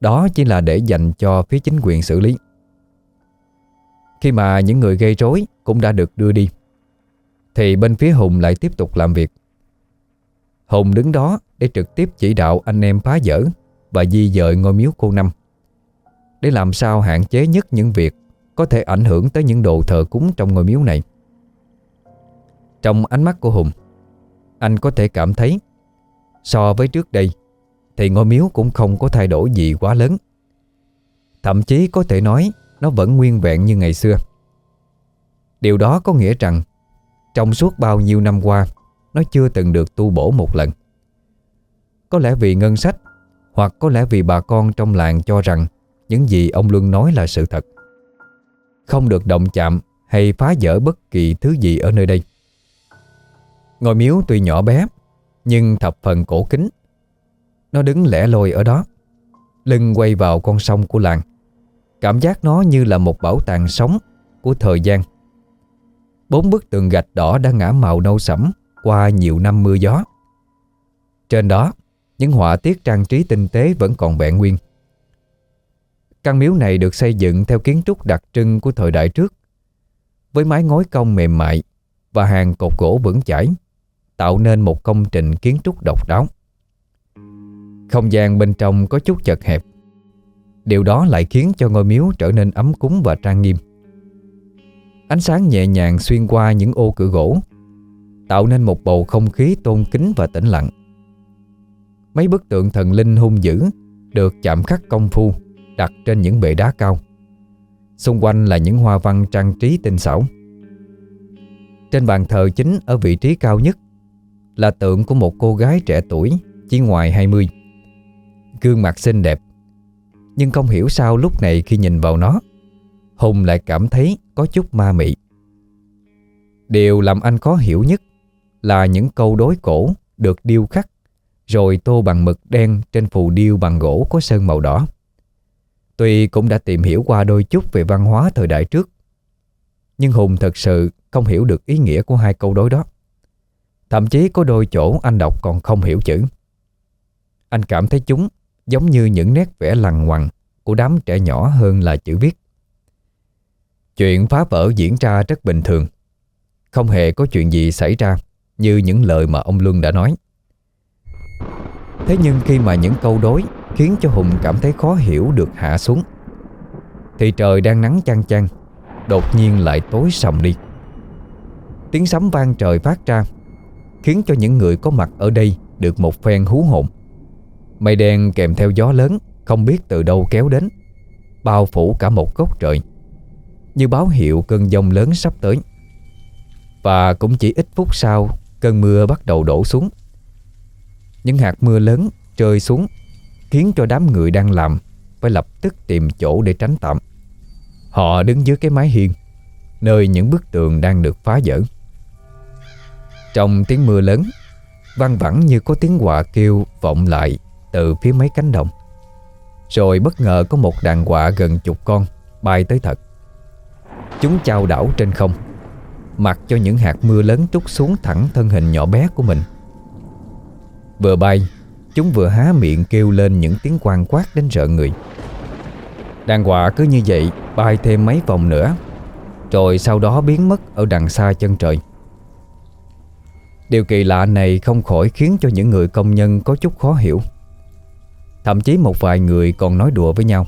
Đó chỉ là để dành cho phía chính quyền xử lý. Khi mà những người gây rối Cũng đã được đưa đi, Thì bên phía Hùng lại tiếp tục làm việc. Hùng đứng đó Để trực tiếp chỉ đạo anh em phá dỡ Và di dời ngôi miếu cô Năm. Để làm sao hạn chế nhất những việc Có thể ảnh hưởng tới những đồ thờ cúng Trong ngôi miếu này. Trong ánh mắt của Hùng, Anh có thể cảm thấy, So với trước đây, thì ngôi miếu cũng không có thay đổi gì quá lớn. Thậm chí có thể nói Nó vẫn nguyên vẹn như ngày xưa. Điều đó có nghĩa rằng, Trong suốt bao nhiêu năm qua, Nó chưa từng được tu bổ một lần. Có lẽ vì ngân sách, Hoặc có lẽ vì bà con trong làng cho rằng những gì ông Luân nói là sự thật. Không được động chạm Hay phá vỡ bất kỳ thứ gì ở nơi đây. Ngôi miếu tuy nhỏ bé, Nhưng thập phần cổ kính. Nó đứng lẻ loi ở đó, Lưng quay vào con sông của làng. Cảm giác nó như là một bảo tàng sống Của thời gian. Bốn bức tường gạch đỏ đã ngã màu nâu sẫm Qua nhiều năm mưa gió. Trên đó, Những họa tiết trang trí tinh tế vẫn còn vẹn nguyên. Căn miếu này được xây dựng theo kiến trúc đặc trưng của thời đại trước. Với mái ngói cong mềm mại Và hàng cột gỗ vững chãi, Tạo nên một công trình kiến trúc độc đáo. Không gian bên trong có chút chật hẹp. Điều đó lại khiến cho ngôi miếu trở nên ấm cúng và trang nghiêm. Ánh sáng nhẹ nhàng xuyên qua những ô cửa gỗ, Tạo nên một bầu không khí tôn kính và tĩnh lặng. Mấy bức tượng thần linh hung dữ Được chạm khắc công phu. Đặt trên những bệ đá cao. Xung quanh là những hoa văn trang trí tinh xảo. Trên bàn thờ chính ở vị trí cao nhất Là tượng của một cô gái trẻ tuổi, Chỉ ngoài 20 Gương mặt xinh đẹp, Nhưng không hiểu sao lúc này khi nhìn vào nó, Hùng lại cảm thấy có chút ma mị. Điều làm anh khó hiểu nhất Là những câu đối cổ được điêu khắc, Rồi tô bằng mực đen trên phù điêu bằng gỗ có sơn màu đỏ. Tuy cũng đã tìm hiểu qua đôi chút về văn hóa thời đại trước, Nhưng Hùng thật sự không hiểu được ý nghĩa của hai câu đối đó. Thậm chí có đôi chỗ anh đọc còn không hiểu chữ. Anh cảm thấy chúng Giống như những nét vẽ lằng ngoằng Của đám trẻ nhỏ hơn là chữ viết. Chuyện phá vỡ diễn ra rất bình thường. Không hề có chuyện gì xảy ra Như những lời mà ông Luân đã nói. Thế nhưng khi mà những câu đối Khiến cho Hùng cảm thấy khó hiểu được hạ xuống. Thì trời đang nắng chang chang, Đột nhiên lại tối sầm đi. Tiếng sấm vang trời phát ra, Khiến cho những người có mặt ở đây Được một phen hú hồn. Mây đen kèm theo gió lớn, Không biết từ đâu kéo đến, Bao phủ cả một góc trời, Như báo hiệu cơn giông lớn sắp tới. Và cũng chỉ ít phút sau, Cơn mưa bắt đầu đổ xuống. Những hạt mưa lớn rơi xuống Khiến cho đám người đang làm Phải lập tức tìm chỗ để tránh tạm. Họ đứng dưới cái mái hiên, Nơi những bức tường đang được phá vỡ. Trong tiếng mưa lớn Văng vẳng như có tiếng quạ kêu vọng lại từ phía mấy cánh đồng. Rồi bất ngờ có một đàn quạ gần chục con bay tới thật. Chúng chao đảo trên không, Mặc cho những hạt mưa lớn trút xuống thẳng thân hình nhỏ bé của mình. Vừa bay Chúng vừa há miệng kêu lên những tiếng quang quát đến rợ người. Đàn quạ cứ như vậy, bay thêm mấy vòng nữa, Rồi sau đó biến mất ở đằng xa chân trời. Điều kỳ lạ này không khỏi khiến cho những người công nhân có chút khó hiểu. Thậm chí một vài người còn nói đùa với nhau.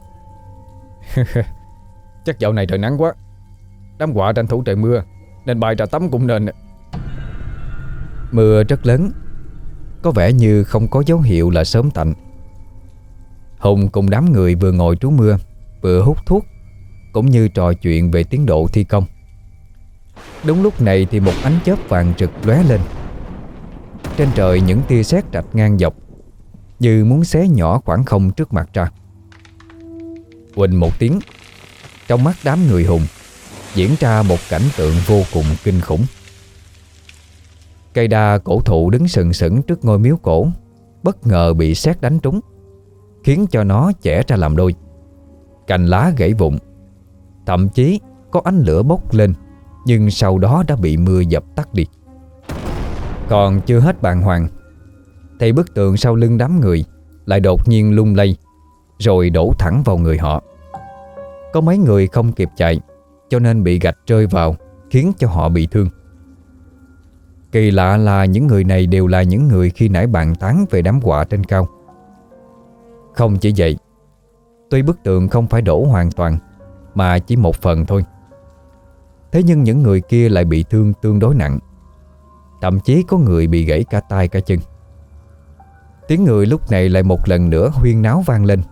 Chắc dạo này trời nắng quá. Đám quạ tranh thủ trời mưa, Nên bay ra tắm cũng nên. Mưa rất lớn có vẻ như không có dấu hiệu là sớm tạnh. Hùng cùng đám người vừa ngồi trú mưa, Vừa hút thuốc, Cũng như trò chuyện về tiến độ thi công. Đúng lúc này thì một ánh chớp vàng rực lóe lên. Trên trời những tia sét rạch ngang dọc, Như muốn xé nhỏ khoảng không trước mặt ra. Quỳnh một tiếng, Trong mắt đám người hùng Diễn ra một cảnh tượng vô cùng kinh khủng. Cây đa cổ thụ đứng sừng sững trước ngôi miếu cổ, Bất ngờ bị sét đánh trúng, Khiến cho nó chẻ ra làm đôi. Cành lá gãy vụn, Thậm chí có ánh lửa bốc lên, Nhưng sau đó đã bị mưa dập tắt đi. Còn chưa hết bàng hoàng, Thì bức tượng sau lưng đám người Lại đột nhiên lung lay, Rồi đổ thẳng vào người họ. Có mấy người không kịp chạy, Cho nên bị gạch rơi vào, Khiến cho họ bị thương. Kỳ lạ là những người này đều là những người khi nãy bàn tán về đám quạ trên cao. Không chỉ vậy, Tuy bức tượng không phải đổ hoàn toàn, Mà chỉ một phần thôi. Thế nhưng những người kia lại bị thương tương đối nặng. Thậm chí có người bị gãy cả tay cả chân. Tiếng người lúc này lại một lần nữa huyên náo vang lên.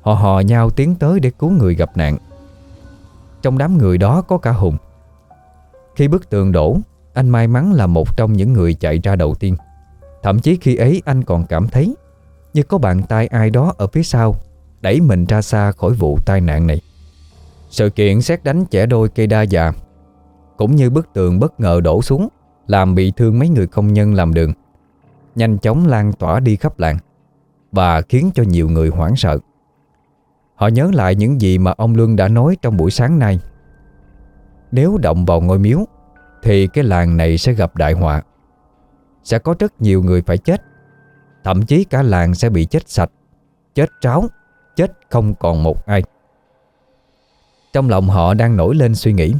Họ hò nhau tiến tới để cứu người gặp nạn. Trong đám người đó có cả Hùng. Khi bức tường đổ anh may mắn là một trong những người chạy ra đầu tiên. Thậm chí khi ấy anh còn cảm thấy Như có bàn tay ai đó ở phía sau Đẩy mình ra xa khỏi vụ tai nạn này. Sự kiện xét đánh trẻ đôi cây đa già Cũng như bức tường bất ngờ đổ xuống, Làm bị thương mấy người công nhân làm đường, Nhanh chóng lan tỏa đi khắp làng Và khiến cho nhiều người hoảng sợ. Họ nhớ lại những gì mà ông Luân đã nói trong buổi sáng nay. Nếu động vào ngôi miếu thì cái làng này sẽ gặp đại họa. Sẽ có rất nhiều người phải chết. Thậm chí cả làng sẽ bị chết sạch, Chết tráo, Chết không còn một ai. Trong lòng họ đang nổi lên suy nghĩ.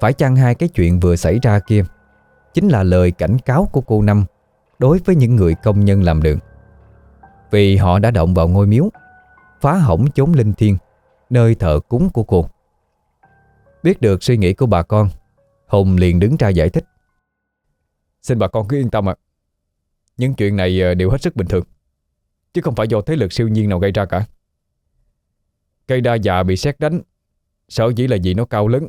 Phải chăng hai cái chuyện vừa xảy ra kia Chính là lời cảnh cáo của cô Năm Đối với những người công nhân làm đường? Vì họ đã động vào ngôi miếu, Phá hỏng chốn linh thiêng, Nơi thờ cúng của cô. Biết được suy nghĩ của bà con Hùng liền đứng ra giải thích. Xin bà con cứ yên tâm ạ. Những chuyện này ờ, đều hết sức bình thường, Chứ không phải do thế lực siêu nhiên nào gây ra cả. Cây đa già bị xét đánh, Sở dĩ là vì nó cao lớn,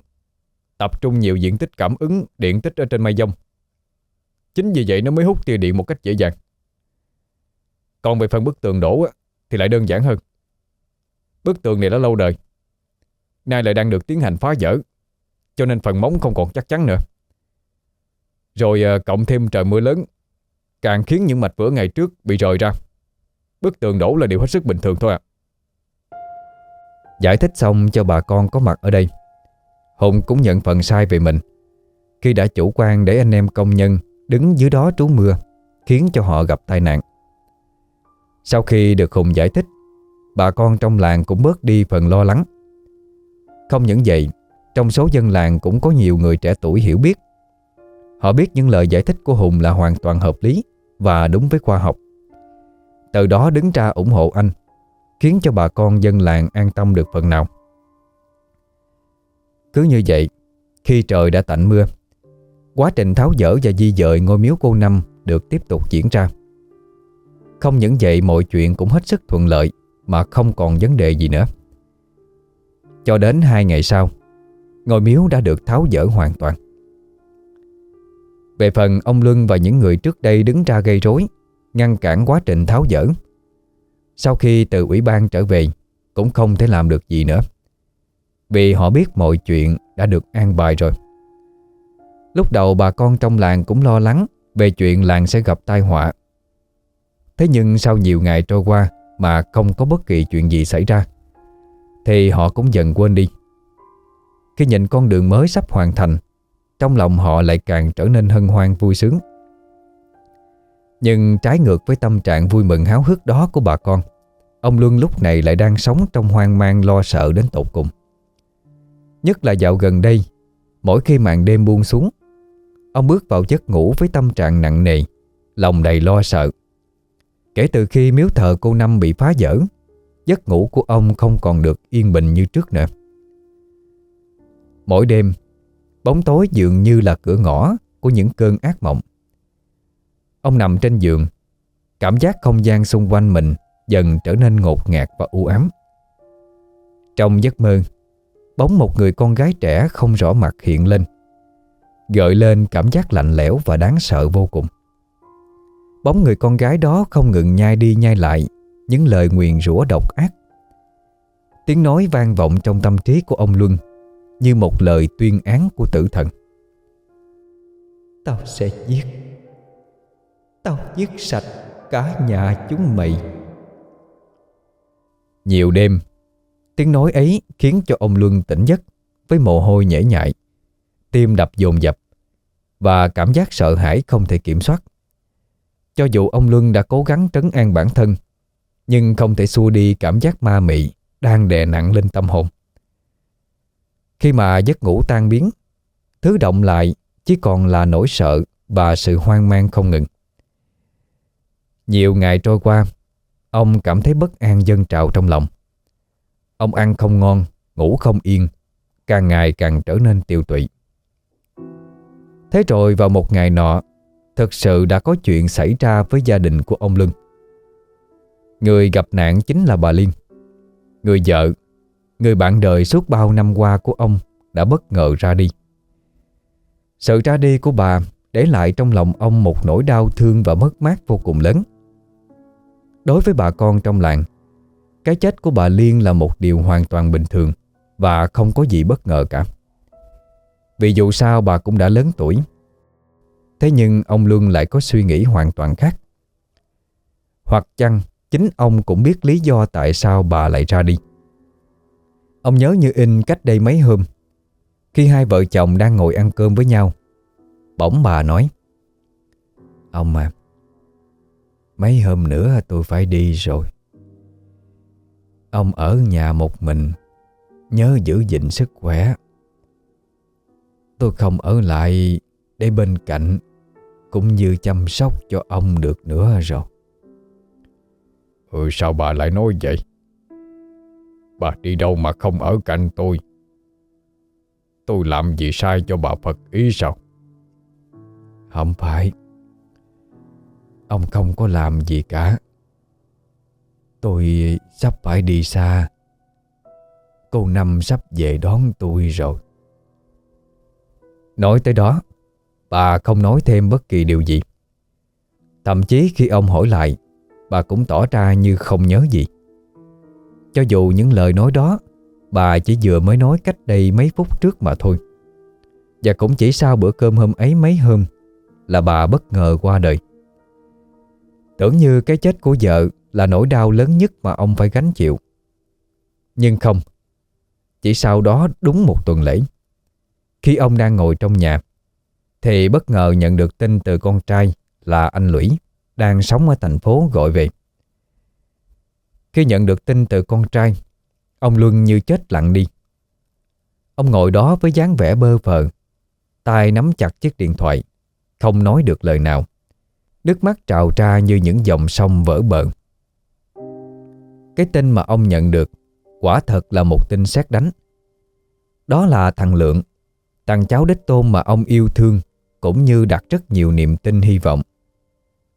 Tập trung nhiều diện tích cảm ứng, Điện tích ở trên mây dông. Chính vì vậy nó mới hút tia điện một cách dễ dàng. Còn về phần bức tường đổ Thì lại đơn giản hơn. Bức tường này đã lâu đời, Nay lại đang được tiến hành phá dỡ cho nên phần móng không còn chắc chắn nữa. Rồi ờ, cộng thêm trời mưa lớn, Càng khiến những mạch vữa ngày trước bị rời ra. Bức tường đổ là điều hết sức bình thường thôi ạ. Giải thích xong cho bà con có mặt ở đây, Hùng cũng nhận phần sai về mình. Khi đã chủ quan để anh em công nhân Đứng dưới đó trú mưa, Khiến cho họ gặp tai nạn. Sau khi được Hùng giải thích, Bà con trong làng cũng bớt đi phần lo lắng. Không những vậy trong số dân làng cũng có nhiều người trẻ tuổi hiểu biết. Họ biết những lời giải thích của Hùng là hoàn toàn hợp lý Và đúng với khoa học. Từ đó đứng ra ủng hộ anh, Khiến cho bà con dân làng an tâm được phần nào. Cứ như vậy, Khi trời đã tạnh mưa, Quá trình tháo dỡ và di dời ngôi miếu cô Năm Được tiếp tục diễn ra. Không những vậy, mọi chuyện cũng hết sức thuận lợi Mà không còn vấn đề gì nữa. Cho đến hai ngày sau Ngôi miếu đã được tháo dỡ hoàn toàn. Về phần ông Luân và những người trước đây đứng ra gây rối, Ngăn cản quá trình tháo dỡ, Sau khi từ ủy ban trở về, Cũng không thể làm được gì nữa, Vì họ biết mọi chuyện đã được an bài rồi. Lúc đầu bà con trong làng cũng lo lắng Về chuyện làng sẽ gặp tai họa. Thế nhưng sau nhiều ngày trôi qua Mà không có bất kỳ chuyện gì xảy ra, Thì họ cũng dần quên đi. Khi nhìn con đường mới sắp hoàn thành, Trong lòng họ lại càng trở nên hân hoan vui sướng. Nhưng trái ngược với tâm trạng vui mừng háo hức đó của bà con, Ông Luân lúc này lại đang sống trong hoang mang lo sợ đến tột cùng. Nhất là dạo gần đây, Mỗi khi màn đêm buông xuống, Ông bước vào giấc ngủ với tâm trạng nặng nề, Lòng đầy lo sợ. Kể từ khi miếu thờ cô Năm bị phá dở Giấc ngủ của ông không còn được yên bình như trước nữa. Mỗi đêm, Bóng tối dường như là cửa ngõ Của những cơn ác mộng. Ông nằm trên giường, Cảm giác không gian xung quanh mình Dần trở nên ngột ngạt và u ám. Trong giấc mơ, Bóng một người con gái trẻ không rõ mặt hiện lên, Gợi lên cảm giác lạnh lẽo và đáng sợ vô cùng. Bóng người con gái đó không ngừng nhai đi nhai lại Những lời nguyền rủa độc ác. Tiếng nói vang vọng trong tâm trí của ông Luân. Như một lời tuyên án của tử thần. Tao sẽ giết. Tao giết sạch cả nhà chúng mày. Nhiều đêm Tiếng nói ấy khiến cho ông Luân tỉnh giấc Với mồ hôi nhễ nhại Tim đập dồn dập Và cảm giác sợ hãi không thể kiểm soát. Cho dù ông Luân đã cố gắng trấn an bản thân Nhưng không thể xua đi cảm giác ma mị Đang đè nặng lên tâm hồn khi mà giấc ngủ tan biến Thứ động lại chỉ còn là nỗi sợ và sự hoang mang không ngừng. Nhiều ngày trôi qua, ông cảm thấy bất an dâng trào trong lòng. Ông ăn không ngon, ngủ không yên, càng ngày càng trở nên tiêu tụy. Thế rồi vào một ngày nọ, thực sự đã có chuyện xảy ra với gia đình của ông Lưng. Người gặp nạn chính là bà Liên. Người vợ, người bạn đời suốt bao năm qua của ông đã bất ngờ ra đi. Sự ra đi của bà để lại trong lòng ông một nỗi đau thương và mất mát vô cùng lớn. Đối với bà con trong làng, cái chết của bà Liên là một điều hoàn toàn bình thường và không có gì bất ngờ cả. Vì dù sao bà cũng đã lớn tuổi. Thế nhưng ông Luân lại có suy nghĩ hoàn toàn khác. Hoặc chăng chính ông cũng biết lý do tại sao bà lại ra đi. Ông nhớ như in cách đây mấy hôm. Khi hai vợ chồng đang ngồi ăn cơm với nhau, Bỗng bà nói, Ông à Mấy hôm nữa tôi phải đi rồi. Ông ở nhà một mình, Nhớ giữ gìn sức khỏe. Tôi không ở lại Để bên cạnh, Cũng như chăm sóc cho ông được nữa rồi. Ừ sao bà lại nói vậy? Bà đi đâu mà không ở cạnh tôi? Tôi làm gì sai cho bà Phật ý sao? Không phải. Ông không có làm gì cả. Tôi sắp phải đi xa. Cô Năm sắp về đón tôi rồi. Nói tới đó Bà không nói thêm bất kỳ điều gì. Thậm chí khi ông hỏi lại Bà cũng tỏ ra như không nhớ gì cho dù những lời nói đó, Bà chỉ vừa mới nói cách đây mấy phút trước mà thôi. Và cũng chỉ sau bữa cơm hôm ấy mấy hôm Là bà bất ngờ qua đời. Tưởng như cái chết của vợ Là nỗi đau lớn nhất mà ông phải gánh chịu. Nhưng không, Chỉ sau đó đúng một tuần lễ, Khi ông đang ngồi trong nhà, Thì bất ngờ nhận được tin từ con trai Là anh Lũy Đang sống ở thành phố gọi về. Khi nhận được tin từ con trai, Ông Luân như chết lặng đi. Ông ngồi đó với dáng vẻ bơ phờ tay nắm chặt chiếc điện thoại, Không nói được lời nào. Nước mắt trào ra như những dòng sông vỡ bờ. Cái tin mà ông nhận được Quả thật là một tin xét đánh. Đó là thằng Lượng, Thằng cháu đích tôn mà ông yêu thương Cũng như đặt rất nhiều niềm tin hy vọng,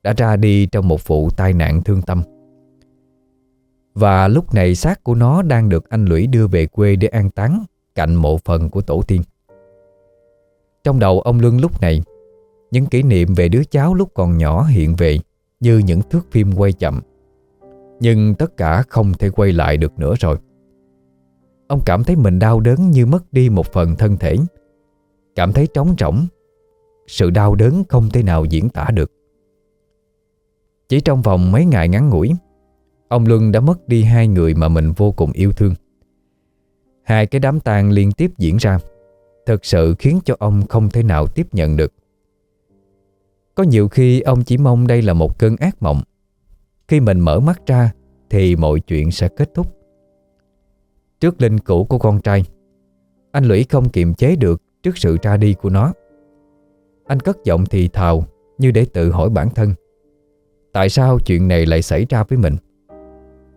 Đã ra đi trong một vụ tai nạn thương tâm và lúc này xác của nó đang được anh Lũy đưa về quê để an táng cạnh mộ phần của tổ tiên. Trong đầu ông Luân lúc này, những kỷ niệm về đứa cháu lúc còn nhỏ hiện về như những thước phim quay chậm. Nhưng tất cả không thể quay lại được nữa rồi. Ông cảm thấy mình đau đớn như mất đi một phần thân thể. Cảm thấy trống rỗng. Sự đau đớn không thể nào diễn tả được. Chỉ trong vòng mấy ngày ngắn ngủi, Ông Luân đã mất đi hai người mà mình vô cùng yêu thương. Hai cái đám tang liên tiếp diễn ra. Thật sự khiến cho ông không thể nào tiếp nhận được. Có nhiều khi ông chỉ mong đây là một cơn ác mộng. Khi mình mở mắt ra, Thì mọi chuyện sẽ kết thúc. Trước linh cũ của con trai, Anh Lũy không kiềm chế được Trước sự ra đi của nó. Anh cất giọng thì thào, Như để tự hỏi bản thân. Tại sao chuyện này lại xảy ra với mình?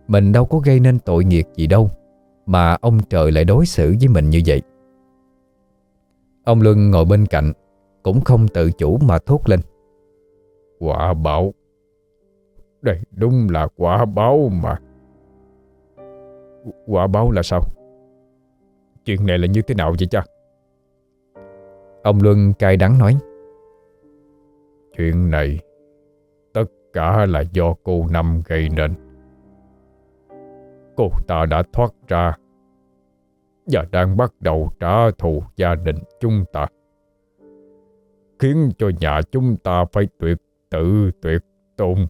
Mình đâu có gây nên tội nghiệp gì đâu Mà ông trời lại đối xử với mình như vậy. Ông Luân ngồi bên cạnh Cũng không tự chủ mà thốt lên. Quả báo. Đây đúng là quả báo mà. Quả báo là sao? Chuyện này là như thế nào vậy cha? Ông Luân cay đắng nói. Chuyện này Tất cả là do cô Năm gây nên Cô ta đã thoát ra Và đang bắt đầu trả thù gia đình chúng ta, Khiến cho nhà chúng ta phải tuyệt tự tuyệt tôn.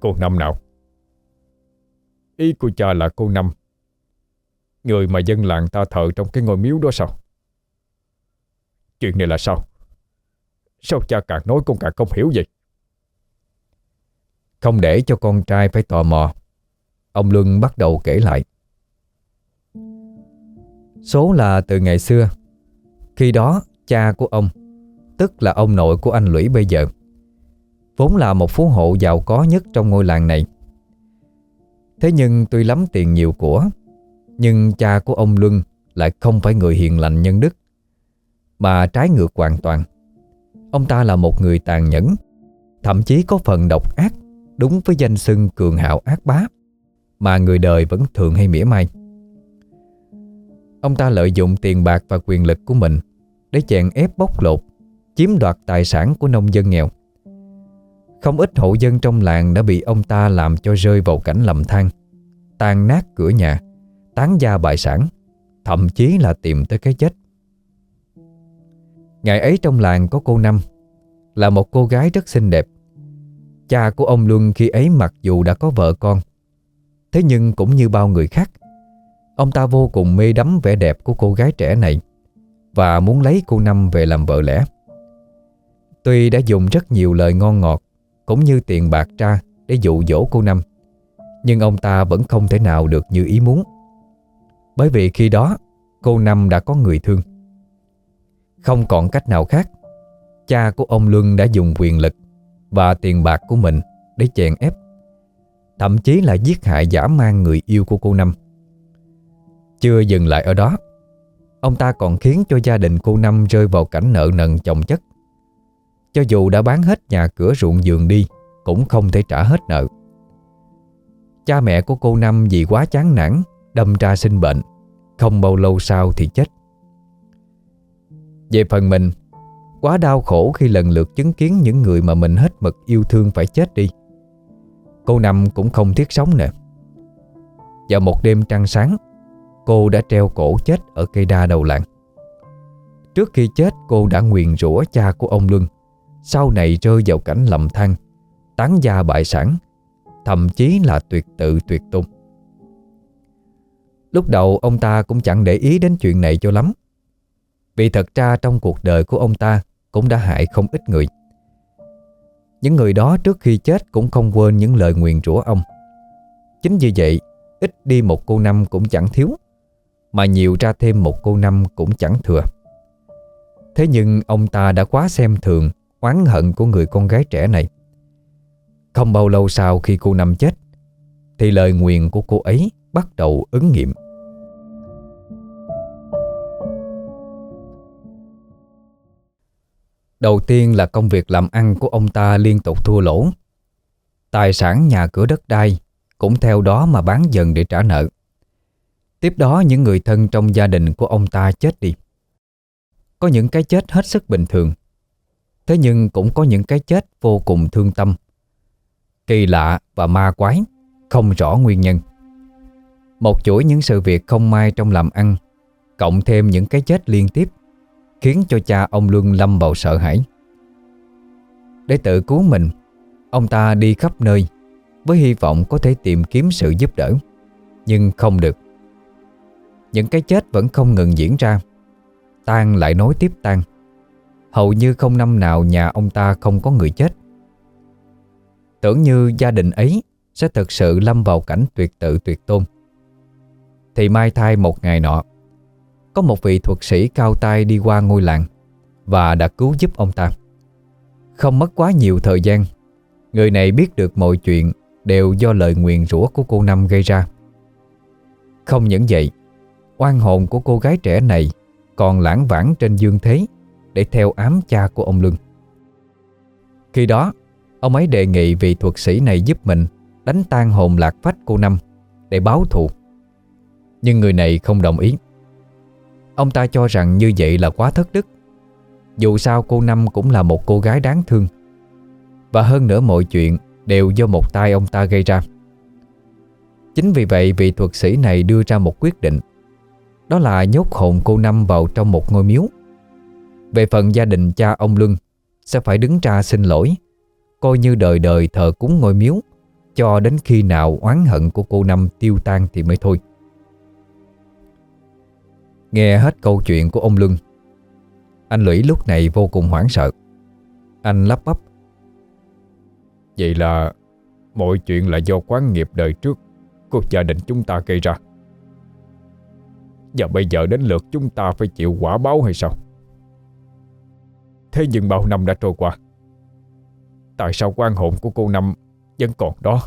Cô Năm nào? Ý của cha là cô Năm, Người mà dân làng ta thờ trong cái ngôi miếu đó sao? Chuyện này là sao? Sao cha càng nói con càng không hiểu vậy? Không để cho con trai phải tò mò. Ông Luân bắt đầu kể lại. Số là từ ngày xưa. Khi đó, cha của ông, Tức là ông nội của anh Lũy bây giờ, Vốn là một phú hộ giàu có nhất trong ngôi làng này. Thế nhưng tuy lắm tiền nhiều của, Nhưng cha của ông Luân Lại không phải người hiền lành nhân đức, Mà trái ngược hoàn toàn. Ông ta là một người tàn nhẫn, Thậm chí có phần độc ác, Đúng với danh xưng cường hạo ác bá. Mà người đời vẫn thường hay mỉa mai. Ông ta lợi dụng tiền bạc và quyền lực của mình Để chèn ép bóc lột, Chiếm đoạt tài sản của nông dân nghèo. Không ít hộ dân trong làng đã bị ông ta làm cho rơi vào cảnh lầm than Tan nát cửa nhà, Tán gia bại sản, Thậm chí là tìm tới cái chết. Ngày ấy trong làng có cô Năm, Là một cô gái rất xinh đẹp. Cha của ông Luân khi ấy mặc dù đã có vợ con Thế nhưng cũng như bao người khác, Ông ta vô cùng mê đắm vẻ đẹp của cô gái trẻ này Và muốn lấy cô Năm về làm vợ lẽ. Tuy đã dùng rất nhiều lời ngon ngọt Cũng như tiền bạc ra Để dụ dỗ cô Năm, Nhưng ông ta vẫn không thể nào được như ý muốn. Bởi vì khi đó, Cô Năm đã có người thương. Không còn cách nào khác, Cha của ông Luân đã dùng quyền lực Và tiền bạc của mình Để chèn ép Thậm chí là giết hại giả mang người yêu của cô Năm. Chưa dừng lại ở đó, Ông ta còn khiến cho gia đình cô Năm rơi vào cảnh nợ nần chồng chất. Cho dù đã bán hết nhà cửa ruộng giường đi, Cũng không thể trả hết nợ. Cha mẹ của cô Năm vì quá chán nản, Đâm ra sinh bệnh, Không bao lâu sau thì chết. Về phần mình, Quá đau khổ khi lần lượt chứng kiến Những người mà mình hết mực yêu thương phải chết đi. Cô Năm cũng không thiết sống nè Vào một đêm trăng sáng Cô đã treo cổ chết ở cây đa đầu làng. Trước khi chết cô đã nguyền rủa cha của ông Luân. Sau này rơi vào cảnh lầm than, tán gia bại sản, thậm chí là tuyệt tự tuyệt tung Lúc đầu ông ta cũng chẳng để ý đến chuyện này cho lắm, vì thật ra trong cuộc đời của ông ta cũng đã hại không ít người. Những người đó trước khi chết cũng không quên những lời nguyện rủa ông. Chính vì vậy, ít đi một cô năm cũng chẳng thiếu, mà nhiều ra thêm một cô năm cũng chẳng thừa. Thế nhưng ông ta đã quá xem thường oán hận của người con gái trẻ này. Không bao lâu sau khi cô Năm chết, thì lời nguyện của cô ấy bắt đầu ứng nghiệm. Đầu tiên là công việc làm ăn của ông ta liên tục thua lỗ. Tài sản nhà cửa đất đai cũng theo đó mà bán dần để trả nợ. Tiếp đó những người thân trong gia đình của ông ta chết đi. Có những cái chết hết sức bình thường Thế nhưng cũng có những cái chết vô cùng thương tâm Kỳ lạ và ma quái, Không rõ nguyên nhân Một chuỗi những sự việc không may trong làm ăn, Cộng thêm những cái chết liên tiếp Khiến cho cha ông Luân lâm vào sợ hãi. Để tự cứu mình, Ông ta đi khắp nơi Với hy vọng có thể tìm kiếm sự giúp đỡ, Nhưng không được. Những cái chết vẫn không ngừng diễn ra Tan lại nối tiếp tan Hầu như không năm nào nhà ông ta không có người chết. Tưởng như gia đình ấy Sẽ thực sự lâm vào cảnh tuyệt tự tuyệt tôn. Thì mai thai một ngày nọ có một vị thuật sĩ cao tay đi qua ngôi làng Và đã cứu giúp ông ta. Không mất quá nhiều thời gian, Người này biết được mọi chuyện Đều do lời nguyền rủa của cô Năm gây ra. Không những vậy, Oan hồn của cô gái trẻ này Còn lãng vãng trên dương thế để theo ám cha của ông Lương Khi đó, Ông ấy đề nghị vị thuật sĩ này giúp mình Đánh tan hồn lạc phách cô Năm Để báo thù. Nhưng người này không đồng ý. Ông ta cho rằng như vậy là quá thất đức. Dù sao cô Năm cũng là một cô gái đáng thương. Và hơn nữa mọi chuyện Đều do một tay ông ta gây ra. Chính vì vậy, vị thuật sĩ này đưa ra một quyết định. Đó là nhốt hồn cô Năm vào trong một ngôi miếu. Về phần gia đình cha ông Luân, Sẽ phải đứng ra xin lỗi, Coi như đời đời thờ cúng ngôi miếu, Cho đến khi nào oán hận của cô Năm tiêu tan thì mới thôi. Nghe hết câu chuyện của ông Luân Anh Lũy lúc này vô cùng hoảng sợ Anh lắp bắp Vậy là mọi chuyện là do quán nghiệp đời trước của gia đình chúng ta gây ra. Và bây giờ đến lượt chúng ta phải chịu quả báo hay sao? Thế nhưng bao năm đã trôi qua, Tại sao quan hồn của cô Năm Vẫn còn đó,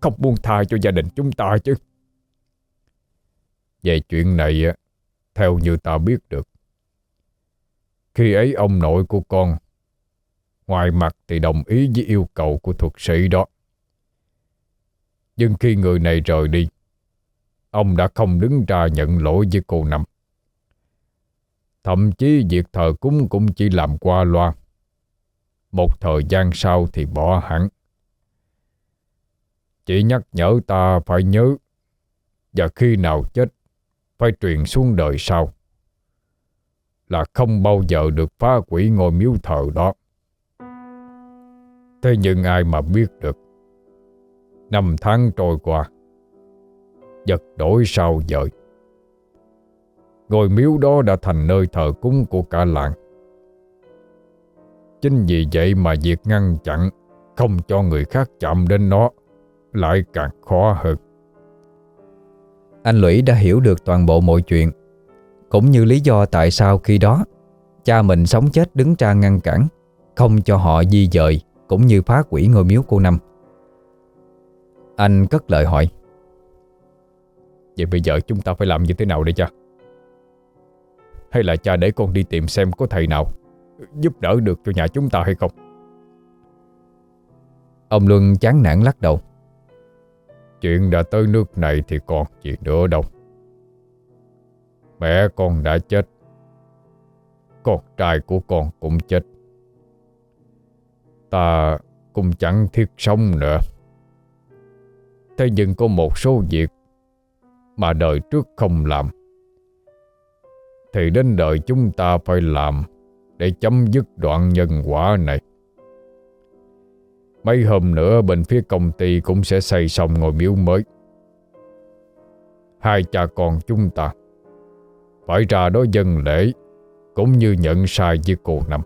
Không buông tha cho gia đình chúng ta chứ Về chuyện này theo như ta biết được. Khi ấy ông nội của con, Ngoài mặt thì đồng ý với yêu cầu của thuật sĩ đó. Nhưng khi người này rời đi, Ông đã không đứng ra nhận lỗi với cô Năm. Thậm chí việc thờ cúng cũng chỉ làm qua loa. Một thời gian sau thì bỏ hẳn. Chỉ nhắc nhở ta phải nhớ, và khi nào chết phải truyền xuống đời sau. Là không bao giờ được phá quỷ ngôi miếu thờ đó. Thế nhưng ai mà biết được, Năm tháng trôi qua Vật đổi sao dời Ngôi miếu đó đã thành nơi thờ cúng của cả làng. Chính vì vậy mà việc ngăn chặn Không cho người khác chạm đến nó Lại càng khó hơn. Anh Lũy đã hiểu được toàn bộ mọi chuyện Cũng như lý do tại sao khi đó Cha mình sống chết đứng ra ngăn cản Không cho họ di dời Cũng như phá quỷ ngôi miếu cô Năm Anh cất lời hỏi Vậy bây giờ chúng ta phải làm như thế nào đây cha? Hay là cha để con đi tìm xem có thầy nào giúp đỡ được cho nhà chúng ta hay không? Ông Luân chán nản lắc đầu. Chuyện đã tới nước này thì còn gì nữa đâu. Mẹ con đã chết. Con trai của con cũng chết. Ta cũng chẳng thiết sống nữa. Thế nhưng có một số việc mà đời trước không làm. Thì đến đời chúng ta phải làm để chấm dứt đoạn nhân quả này. Mấy hôm nữa bên phía công ty cũng sẽ xây xong ngôi miếu mới. Hai cha con chúng ta phải ra đó dân lễ, cũng như nhận sai với cô Năm.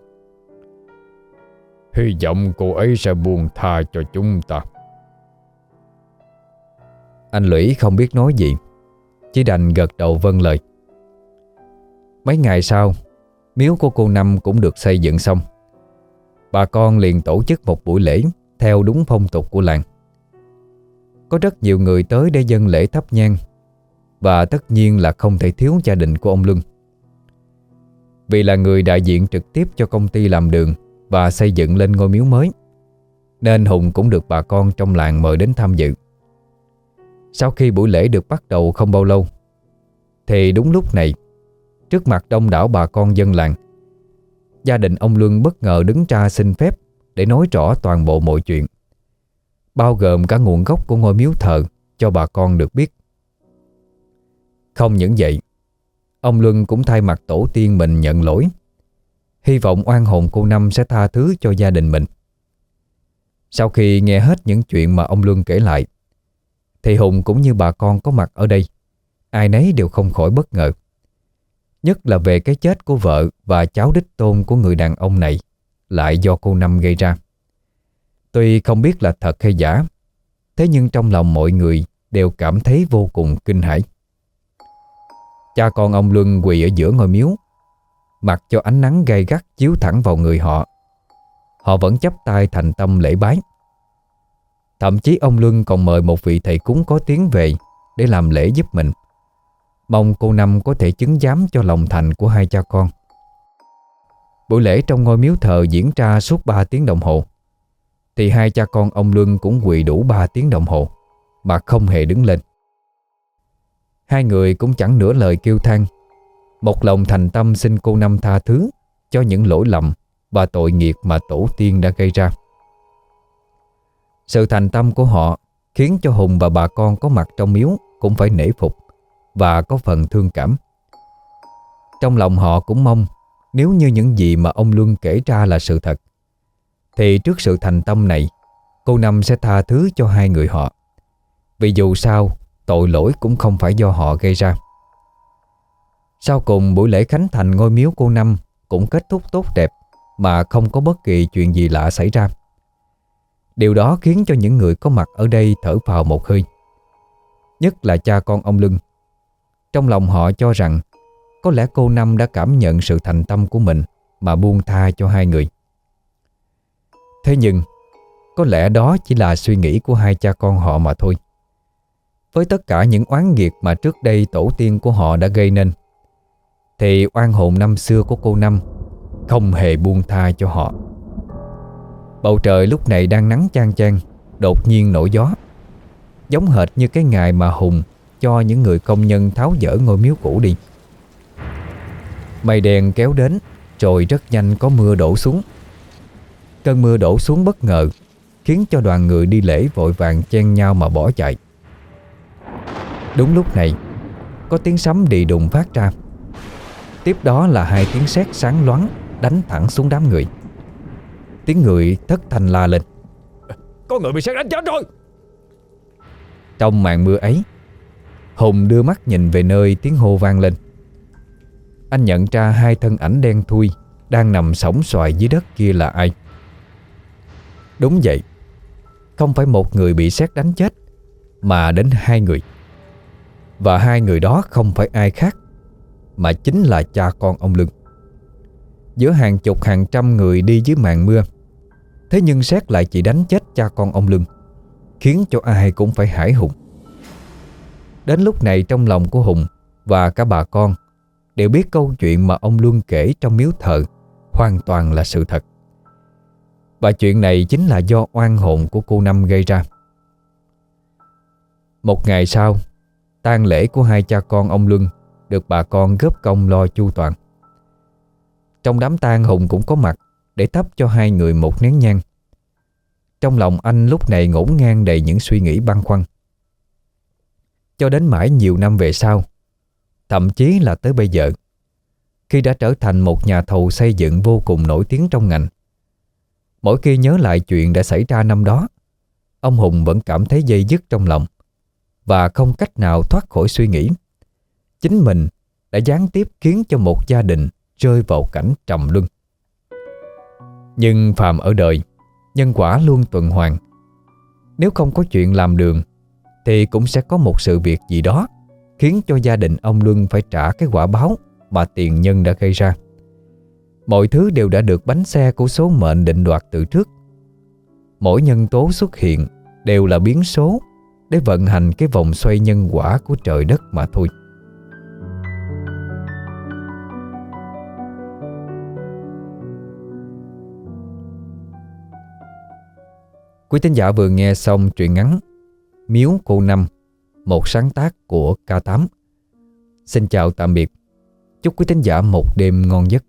Hy vọng cô ấy sẽ buông tha cho chúng ta. Anh Lũy không biết nói gì Chỉ đành gật đầu vâng lời Mấy ngày sau, Miếu của cô Năm cũng được xây dựng xong Bà con liền tổ chức một buổi lễ theo đúng phong tục của làng. Có rất nhiều người tới để dân lễ thắp nhang, Và tất nhiên là không thể thiếu gia đình của ông Luân. Vì là người đại diện trực tiếp cho công ty làm đường Và xây dựng lên ngôi miếu mới, Nên Hùng cũng được bà con trong làng mời đến tham dự. Sau khi buổi lễ được bắt đầu không bao lâu, Thì đúng lúc này, Trước mặt đông đảo bà con dân làng, Gia đình ông Luân bất ngờ đứng ra xin phép để nói rõ toàn bộ mọi chuyện, Bao gồm cả nguồn gốc của ngôi miếu thờ Cho bà con được biết. Không những vậy, Ông Luân cũng thay mặt tổ tiên mình nhận lỗi, Hy vọng oan hồn cô Năm sẽ tha thứ cho gia đình mình. Sau khi nghe hết những chuyện mà ông Luân kể lại Thì Hùng cũng như bà con có mặt ở đây, Ai nấy đều không khỏi bất ngờ, Nhất là về cái chết của vợ và cháu đích tôn của người đàn ông này lại do cô Năm gây ra. Tuy không biết là thật hay giả, thế nhưng trong lòng mọi người đều cảm thấy vô cùng kinh hãi. Cha con ông Luân quỳ ở giữa ngôi miếu, mặc cho ánh nắng gay gắt chiếu thẳng vào người họ. Họ vẫn chấp tay thành tâm lễ bái. Thậm chí ông Luân còn mời một vị thầy cúng có tiếng về để làm lễ giúp mình. Mong cô Năm có thể chứng giám cho lòng thành của hai cha con Buổi lễ trong ngôi miếu thờ diễn ra suốt 3 tiếng đồng hồ. Thì hai cha con ông Luân cũng quỳ đủ 3 tiếng đồng hồ, Mà không hề đứng lên. Hai người cũng chẳng nửa lời kêu than. Một lòng thành tâm xin cô Năm tha thứ Cho những lỗi lầm Và tội nghiệp mà tổ tiên đã gây ra. Sự thành tâm của họ Khiến cho Hùng và bà con có mặt trong miếu Cũng phải nể phục Và có phần thương cảm. Trong lòng họ cũng mong nếu như những gì mà ông Luân kể ra là sự thật, Thì trước sự thành tâm này, Cô Năm sẽ tha thứ cho hai người họ. Vì dù sao, Tội lỗi cũng không phải do họ gây ra. Sau cùng buổi lễ khánh thành ngôi miếu cô Năm Cũng kết thúc tốt đẹp Mà không có bất kỳ chuyện gì lạ xảy ra. Điều đó khiến cho những người có mặt ở đây thở phào một hơi. Nhất là cha con ông Lưng Trong lòng họ cho rằng có lẽ cô Năm đã cảm nhận sự thành tâm của mình Mà buông tha cho hai người. Thế nhưng, Có lẽ đó chỉ là suy nghĩ của hai cha con họ mà thôi. Với tất cả những oán nghiệt mà trước đây tổ tiên của họ đã gây nên, Thì oan hồn năm xưa của cô Năm Không hề buông tha cho họ. Bầu trời lúc này đang nắng chang chang, Đột nhiên nổi gió, Giống hệt như cái ngày mà Hùng Cho những người công nhân tháo dỡ ngôi miếu cũ đi. Mây đen kéo đến Rồi rất nhanh có mưa đổ xuống. Cơn mưa đổ xuống bất ngờ Khiến cho đoàn người đi lễ vội vàng chen nhau mà bỏ chạy. Đúng lúc này Có tiếng sấm đi đùng phát ra. Tiếp đó là hai tiếng sét sáng loáng Đánh thẳng xuống đám người. Tiếng người thất thanh la lên. Có người bị sét đánh chết rồi! Trong màn mưa ấy Hùng đưa mắt nhìn về nơi tiếng hô vang lên anh nhận ra hai thân ảnh đen thui Đang nằm sóng xoài dưới đất kia là ai. Đúng vậy, Không phải một người bị xét đánh chết, Mà đến hai người. Và hai người đó không phải ai khác, Mà chính là cha con ông Lưng Giữa hàng chục hàng trăm người đi dưới màn mưa, Thế nhưng xét lại chỉ đánh chết cha con ông Lưng Khiến cho ai cũng phải hải hùng. Đến lúc này trong lòng của Hùng Và cả bà con Đều biết câu chuyện mà ông Luân kể trong miếu thờ Hoàn toàn là sự thật Và chuyện này chính là do oan hồn của cô Năm gây ra Một ngày sau tang lễ của hai cha con ông Luân được bà con góp công lo chu toàn. Trong đám tang Hùng cũng có mặt để thắp cho hai người một nén nhang. Trong lòng anh lúc này ngổn ngang đầy những suy nghĩ băn khoăn. Cho đến mãi nhiều năm về sau, thậm chí là tới bây giờ, khi đã trở thành một nhà thầu xây dựng vô cùng nổi tiếng trong ngành. Mỗi khi nhớ lại chuyện đã xảy ra năm đó, ông Hùng vẫn cảm thấy dây dứt trong lòng và không cách nào thoát khỏi suy nghĩ. Chính mình đã gián tiếp khiến cho một gia đình rơi vào cảnh trầm luân. Nhưng phàm ở đời, nhân quả luôn tuần hoàn. Nếu không có chuyện làm đường, thì cũng sẽ có một sự việc gì đó khiến cho gia đình ông Luân phải trả cái quả báo mà tiền nhân đã gây ra. Mọi thứ đều đã được bánh xe của số mệnh định đoạt từ trước. Mỗi nhân tố xuất hiện đều là biến số để vận hành cái vòng xoay nhân quả của trời đất mà thôi. Quý tín giả vừa nghe xong truyện ngắn Miếu Cô Năm một sáng tác của K8 Xin chào, tạm biệt. Chúc quý tín giả một đêm ngon giấc.